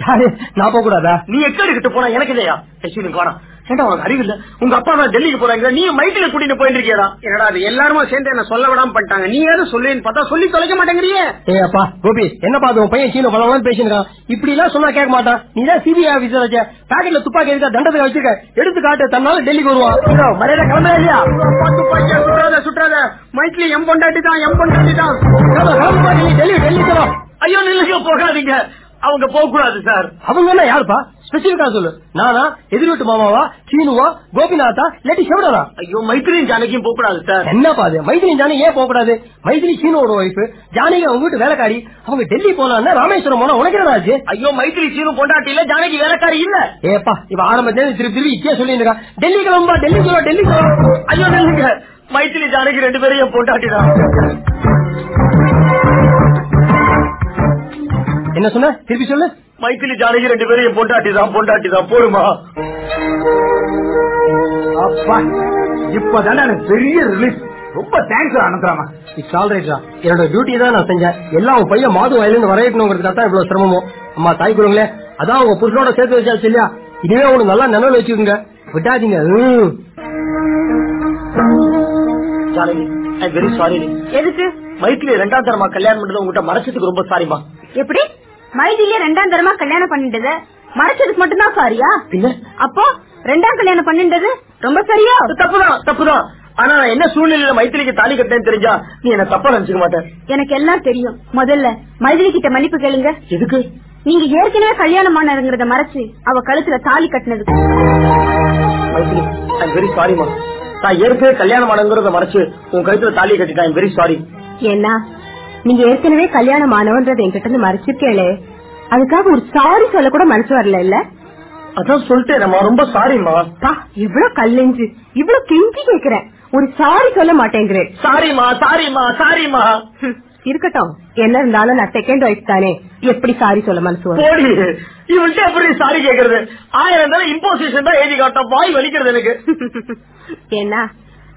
யாரு? நான் போக கூடாதா நீ எக்கடி கிட்ட போனா எனக்கு இல்லையா? லட்சுமி வேணாம் ஏண்டா உனக்கு அறிவு இல்ல உங்க அப்பா தான் டெல்லிக்கு போறாங்க நீ மைட்டில கூட்டிட்டு போயிட்டு இருக்கியடா என்னடா அது எல்லாருமே சேர்ந்து என்ன சொல்ல விடாம பண்ணிட்டாங்க. நீ ஏதோ சொல்லுன்னு பார்த்தா சொல்லி தொலைக்க மாட்டேங்கிறியே. ஏய் அப்பா கோபி என்னப்பா அது உன் பையன் சீன பழம் பேசிருக்கான் இப்படி எல்லாம் சொன்னா கேட்க மாட்டான். நீ தான் சிபிஐ ஆபீசர் வச்ச பாக்கெட்ல துப்பாக்கி இருக்கா தண்டத்தை வச்சிருக்க. எடுத்து காட்டு தன்னால டெல்லிக்கு வருவான். மரியாதை கிளம்புறா இல்லையா? பையன் சுற்றாத சுற்றாத. மைட்லி எம் பொண்டாட்டி தான் எம் பொண்டாட்டி தான். கிளம்பு, டெல்லி டெல்லி ஐயோ நில்லுங்க போகாதீங்க. அவங்க போக கூடாது சார். அவங்க யாருப்பா? ஸ்பெசிபிக்கா சொல்லு. நானா எதிர்வீட்டு மாமாவா சீனுவா கோபிநாத்தா இல்லாட்டி சிவடனா ஐயோ மைத்திரியும் ஜானகியும் போக கூடாது சார். என்னப்பா அது? மைதிலி ஜானி ஏன் போக கூடாது மைதிலி சீனோட ஒய்ஃப் ஜானகி அவங்க வீட்டு வேலைக்காரி. அவங்க டெல்லி போனா ராமேஸ்வரம் போனா உனக்கு ஆச்சு? ஐயோ மைத்திரி சீனும் பொண்டாட்டி இல்ல ஜானகி வேலைக்காரி இல்ல. ஏப்பா இவ ஆரம்பத்துல திருப்பி திருப்பி இச்சே சொல்லி இருக்கா டெல்லி கிளம்பா டெல்லி கிளம்ப டெல்லி ஐயோ நில்லுங்க மைத்திரி ஜானகி ரெண்டு பேரும் என் பொண்டாட்டி தான் என்ன சொன்ன? திருப்பி சொல்லு. மைத்திரி ஜானகி ரெண்டு பேரும் பொண்டாட்டி தான் பொண்டாட்டி தான். போடுமா? அப்பா இப்பதானே எனக்கு பெரிய ரிலீஃப் ரொம்ப தேங்க்ஸ் அனந்தராமா. இட்ஸ் ஆல் ரைட்ரா என்னோட டியூட்டி தான் நான் செஞ்சேன். எல்லாம் உன் பையன் மாது வயலிருந்து வரையணுங்கிறதுக்காக தான் இவ்வளவு சிரமமோ? அம்மா தாய் குழுங்களே அதான் உங்க புருஷனோட சேர்த்து வச்சாச்சு இல்லையா? இதுவே உனக்கு நல்லா நினைவு வச்சுக்கோங்க. விட்டாதீங்க. வெரி சாரி எதுக்கு? மைத்திரி ரெண்டாம் தரமா கல்யாணம் பண்றது உங்ககிட்ட மறைச்சதுக்கு ரொம்ப சாரிமா எப்படி? மைதிலியே ரெண்டாம் தரமா கல்யாணம் பண்ணிட்டது மறைச்சதுக்கு மட்டும்தான் சாரியா? அப்போ ரெண்டாம் கல்யாணம் பண்ணிட்டது ரொம்ப சரியா? தப்புதான் தப்புதான். ஆனா என்ன சூழ்நிலையில மைத்திரிக்கு தாலி கட்டேன்னு தெரிஞ்சா நீ என்ன தப்பா நினைச்சுக்க மாட்டேன் எனக்கு எல்லாம் தெரியும். முதல்ல மைதிலி கிட்ட மன்னிப்பு கேளுங்க. எதுக்கு? நீங்க ஏற்கனவே கல்யாணம் ஆனதுங்கிறத மறைச்சு அவ கழுத்துல தாலி ஐ வெரி சாரிமா நான் ஏற்கனவே கல்யாணம் ஆனங்கிறத மறைச்சு உன் கழுத்துல தாலி கட்டிட்டேன். வெரி சாரி ஏன்னா நீங்க ஏற்கனவே கல்யாணம் ஆனவன்றதை என்கிட்ட இருந்து மறைச்சிருக்கேளே. அதுக்காக ஒரு சாரி சொல்ல கூட மனசு வரல இல்ல? அதான் சொல்லிட்டேன் ரொம்ப சாரிமா இவ்வளவு கல்லெஞ்சு இவ்வளவு கெஞ்சி கேக்குறேன். ஒரு சாரி சொல்ல மாட்டேங்கிறேன். சாரிமா சாரிமா சாரிமா இருக்கட்டும். என்ன இருந்தாலும் நான் செகண்ட் ஒய்ஃப் தானே. எப்படி சாரி சொல்ல மனசு இவன்ட்டு எப்படி சாரி கேக்குறது? ஆயிரம் தானே இம்போசிஷன் தான் எழுதி காட்டும் வாய் வலிக்கிறது எனக்கு. ஏன்னா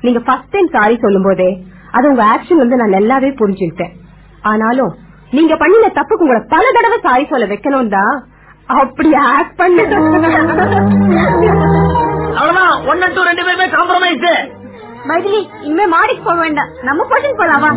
நீங்க ஃபர்ஸ்ட் டைம் சாரி சொல்லும் போதே அது உங்க ஆக்ஷன் வந்து நான் நல்லாவே புரிஞ்சுட்டேன் ஆனாலும் நீங்க பண்ணின தப்புக்கு உங்களை பல தடவை சாரி சொல்ல வைக்கணும் தான் அப்படி ஆக்ட் பண்ண. அவ்வளவுதான். ஒன்னு டூ ரெண்டு பேருமே காம்ப்ரமைஸ் மைதிலி இனிமே மாடிக்கு போக வேண்டாம். நம்ம போஷன் போலாவா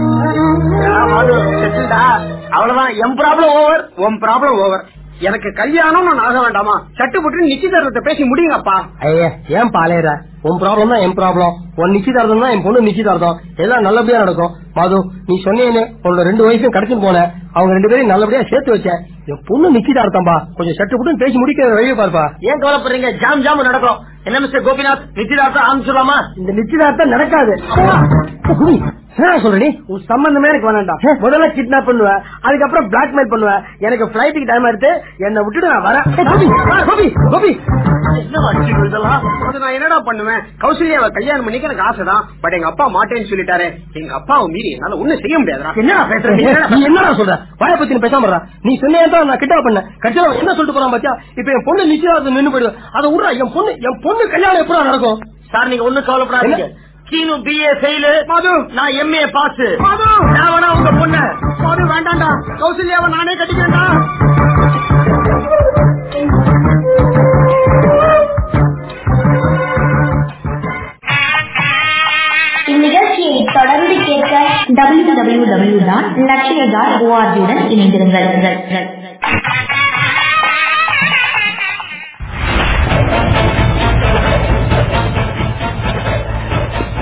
அவ்வளவுதான். என் ப்ராப்ளம் ஓவர் உன் ப்ராப்ளம் ஓவர் எனக்கு கல்யாணம் நான் ஆக வேண்டாமா? சட்டு போட்டு நிச்சயதாரத்தை பேசி முடியுங்கப்பா. ஐயா ஏன் பாலையற உன் ப்ராப்ளம் தான் என் ப்ராப்ளம் உன் நிச்சயதார்த்தம் தான் என் பொண்ணு நிச்சயதார்த்தம். எல்லாம் நல்லபடியா நடக்கும். மாது நீ சொன்னேன்னு உன்னோட ரெண்டு வயசும் கிடைச்சுட்டு போனேன் அவங்க ரெண்டு பேரும் நல்லபடியா சேர்த்து வச்சேன் என் பொண்ணு நிச்சயதார்த்தம்பா. கொஞ்சம் சட்டு புட்டு பேசி முடிக்கிற வழியை பார்ப்பா. ஏன் கவலைப்படுறீங்க? ஜாம் ஜாம் நடக்கும் என்ன மிஸ்டர் கோபிநாத்? நிச்சயதார்த்தம் ஆரம்பிச்சிடலாமா? இந்த நிச்சயதார்த்தம் நடக்காது. சொல்ற உன் சம்பந்தமே எனக்கு வேணாம்டா. முதல்ல கிட்னாப் பண்ணுவேன் அதுக்கப்புறம் பிளாக்மெயில் பண்ணுவேன் எனக்கு பிளைட்டுக்கு டைம் எடுத்து என்னை விட்டுட்டு நான் வரேன். என்னடா பண்ணுவேன்? கௌசல்யாவை கல்யாணம் பண்ணிக்க எனக்கு ஆசைதான். பட் எங்க அப்பா மாட்டேன்னு சொல்லிட்டாரு. எங்க அப்பாவை மீறி என்னால ஒண்ணும் செய்ய முடியாதுடா. என்னடா பேசுற நீ? நீ என்னடா சொல்ற? வாய பத்தி பேசாம. நீ சொன்னே தான் நான் கிட்ட பண்ணேன். கட்சியில என்ன சொல்லிட்டு போறான் பாத்தியா? இப்ப என் பொண்ணு நிச்சயதார்த்தம் நின்னு போயிடுது. அதை விடுறா என் பொண்ணு என் பொண்ணு கல்யாணம் எப்படா நடக்கும்? சார் நீங்க ஒண்ணும் கவலைப்படாதீங்க. Seenu BA fail Madhu. நான் எம்ஏ பாஸ் மது. நான் வேணா உங்க பொண்ணு. மது வேண்டாம்டா கௌசல்யாவை நானே கட்டிக்கிறேன்டா. இந்நிகழ்ச்சியை தொடர்ந்து கேட்க டபிள்யூ டபிள்யூ டபிள்யூ டாட் லட்சிய டாட் ஓஆர்ஜியுடன் இணைந்திருங்கள்.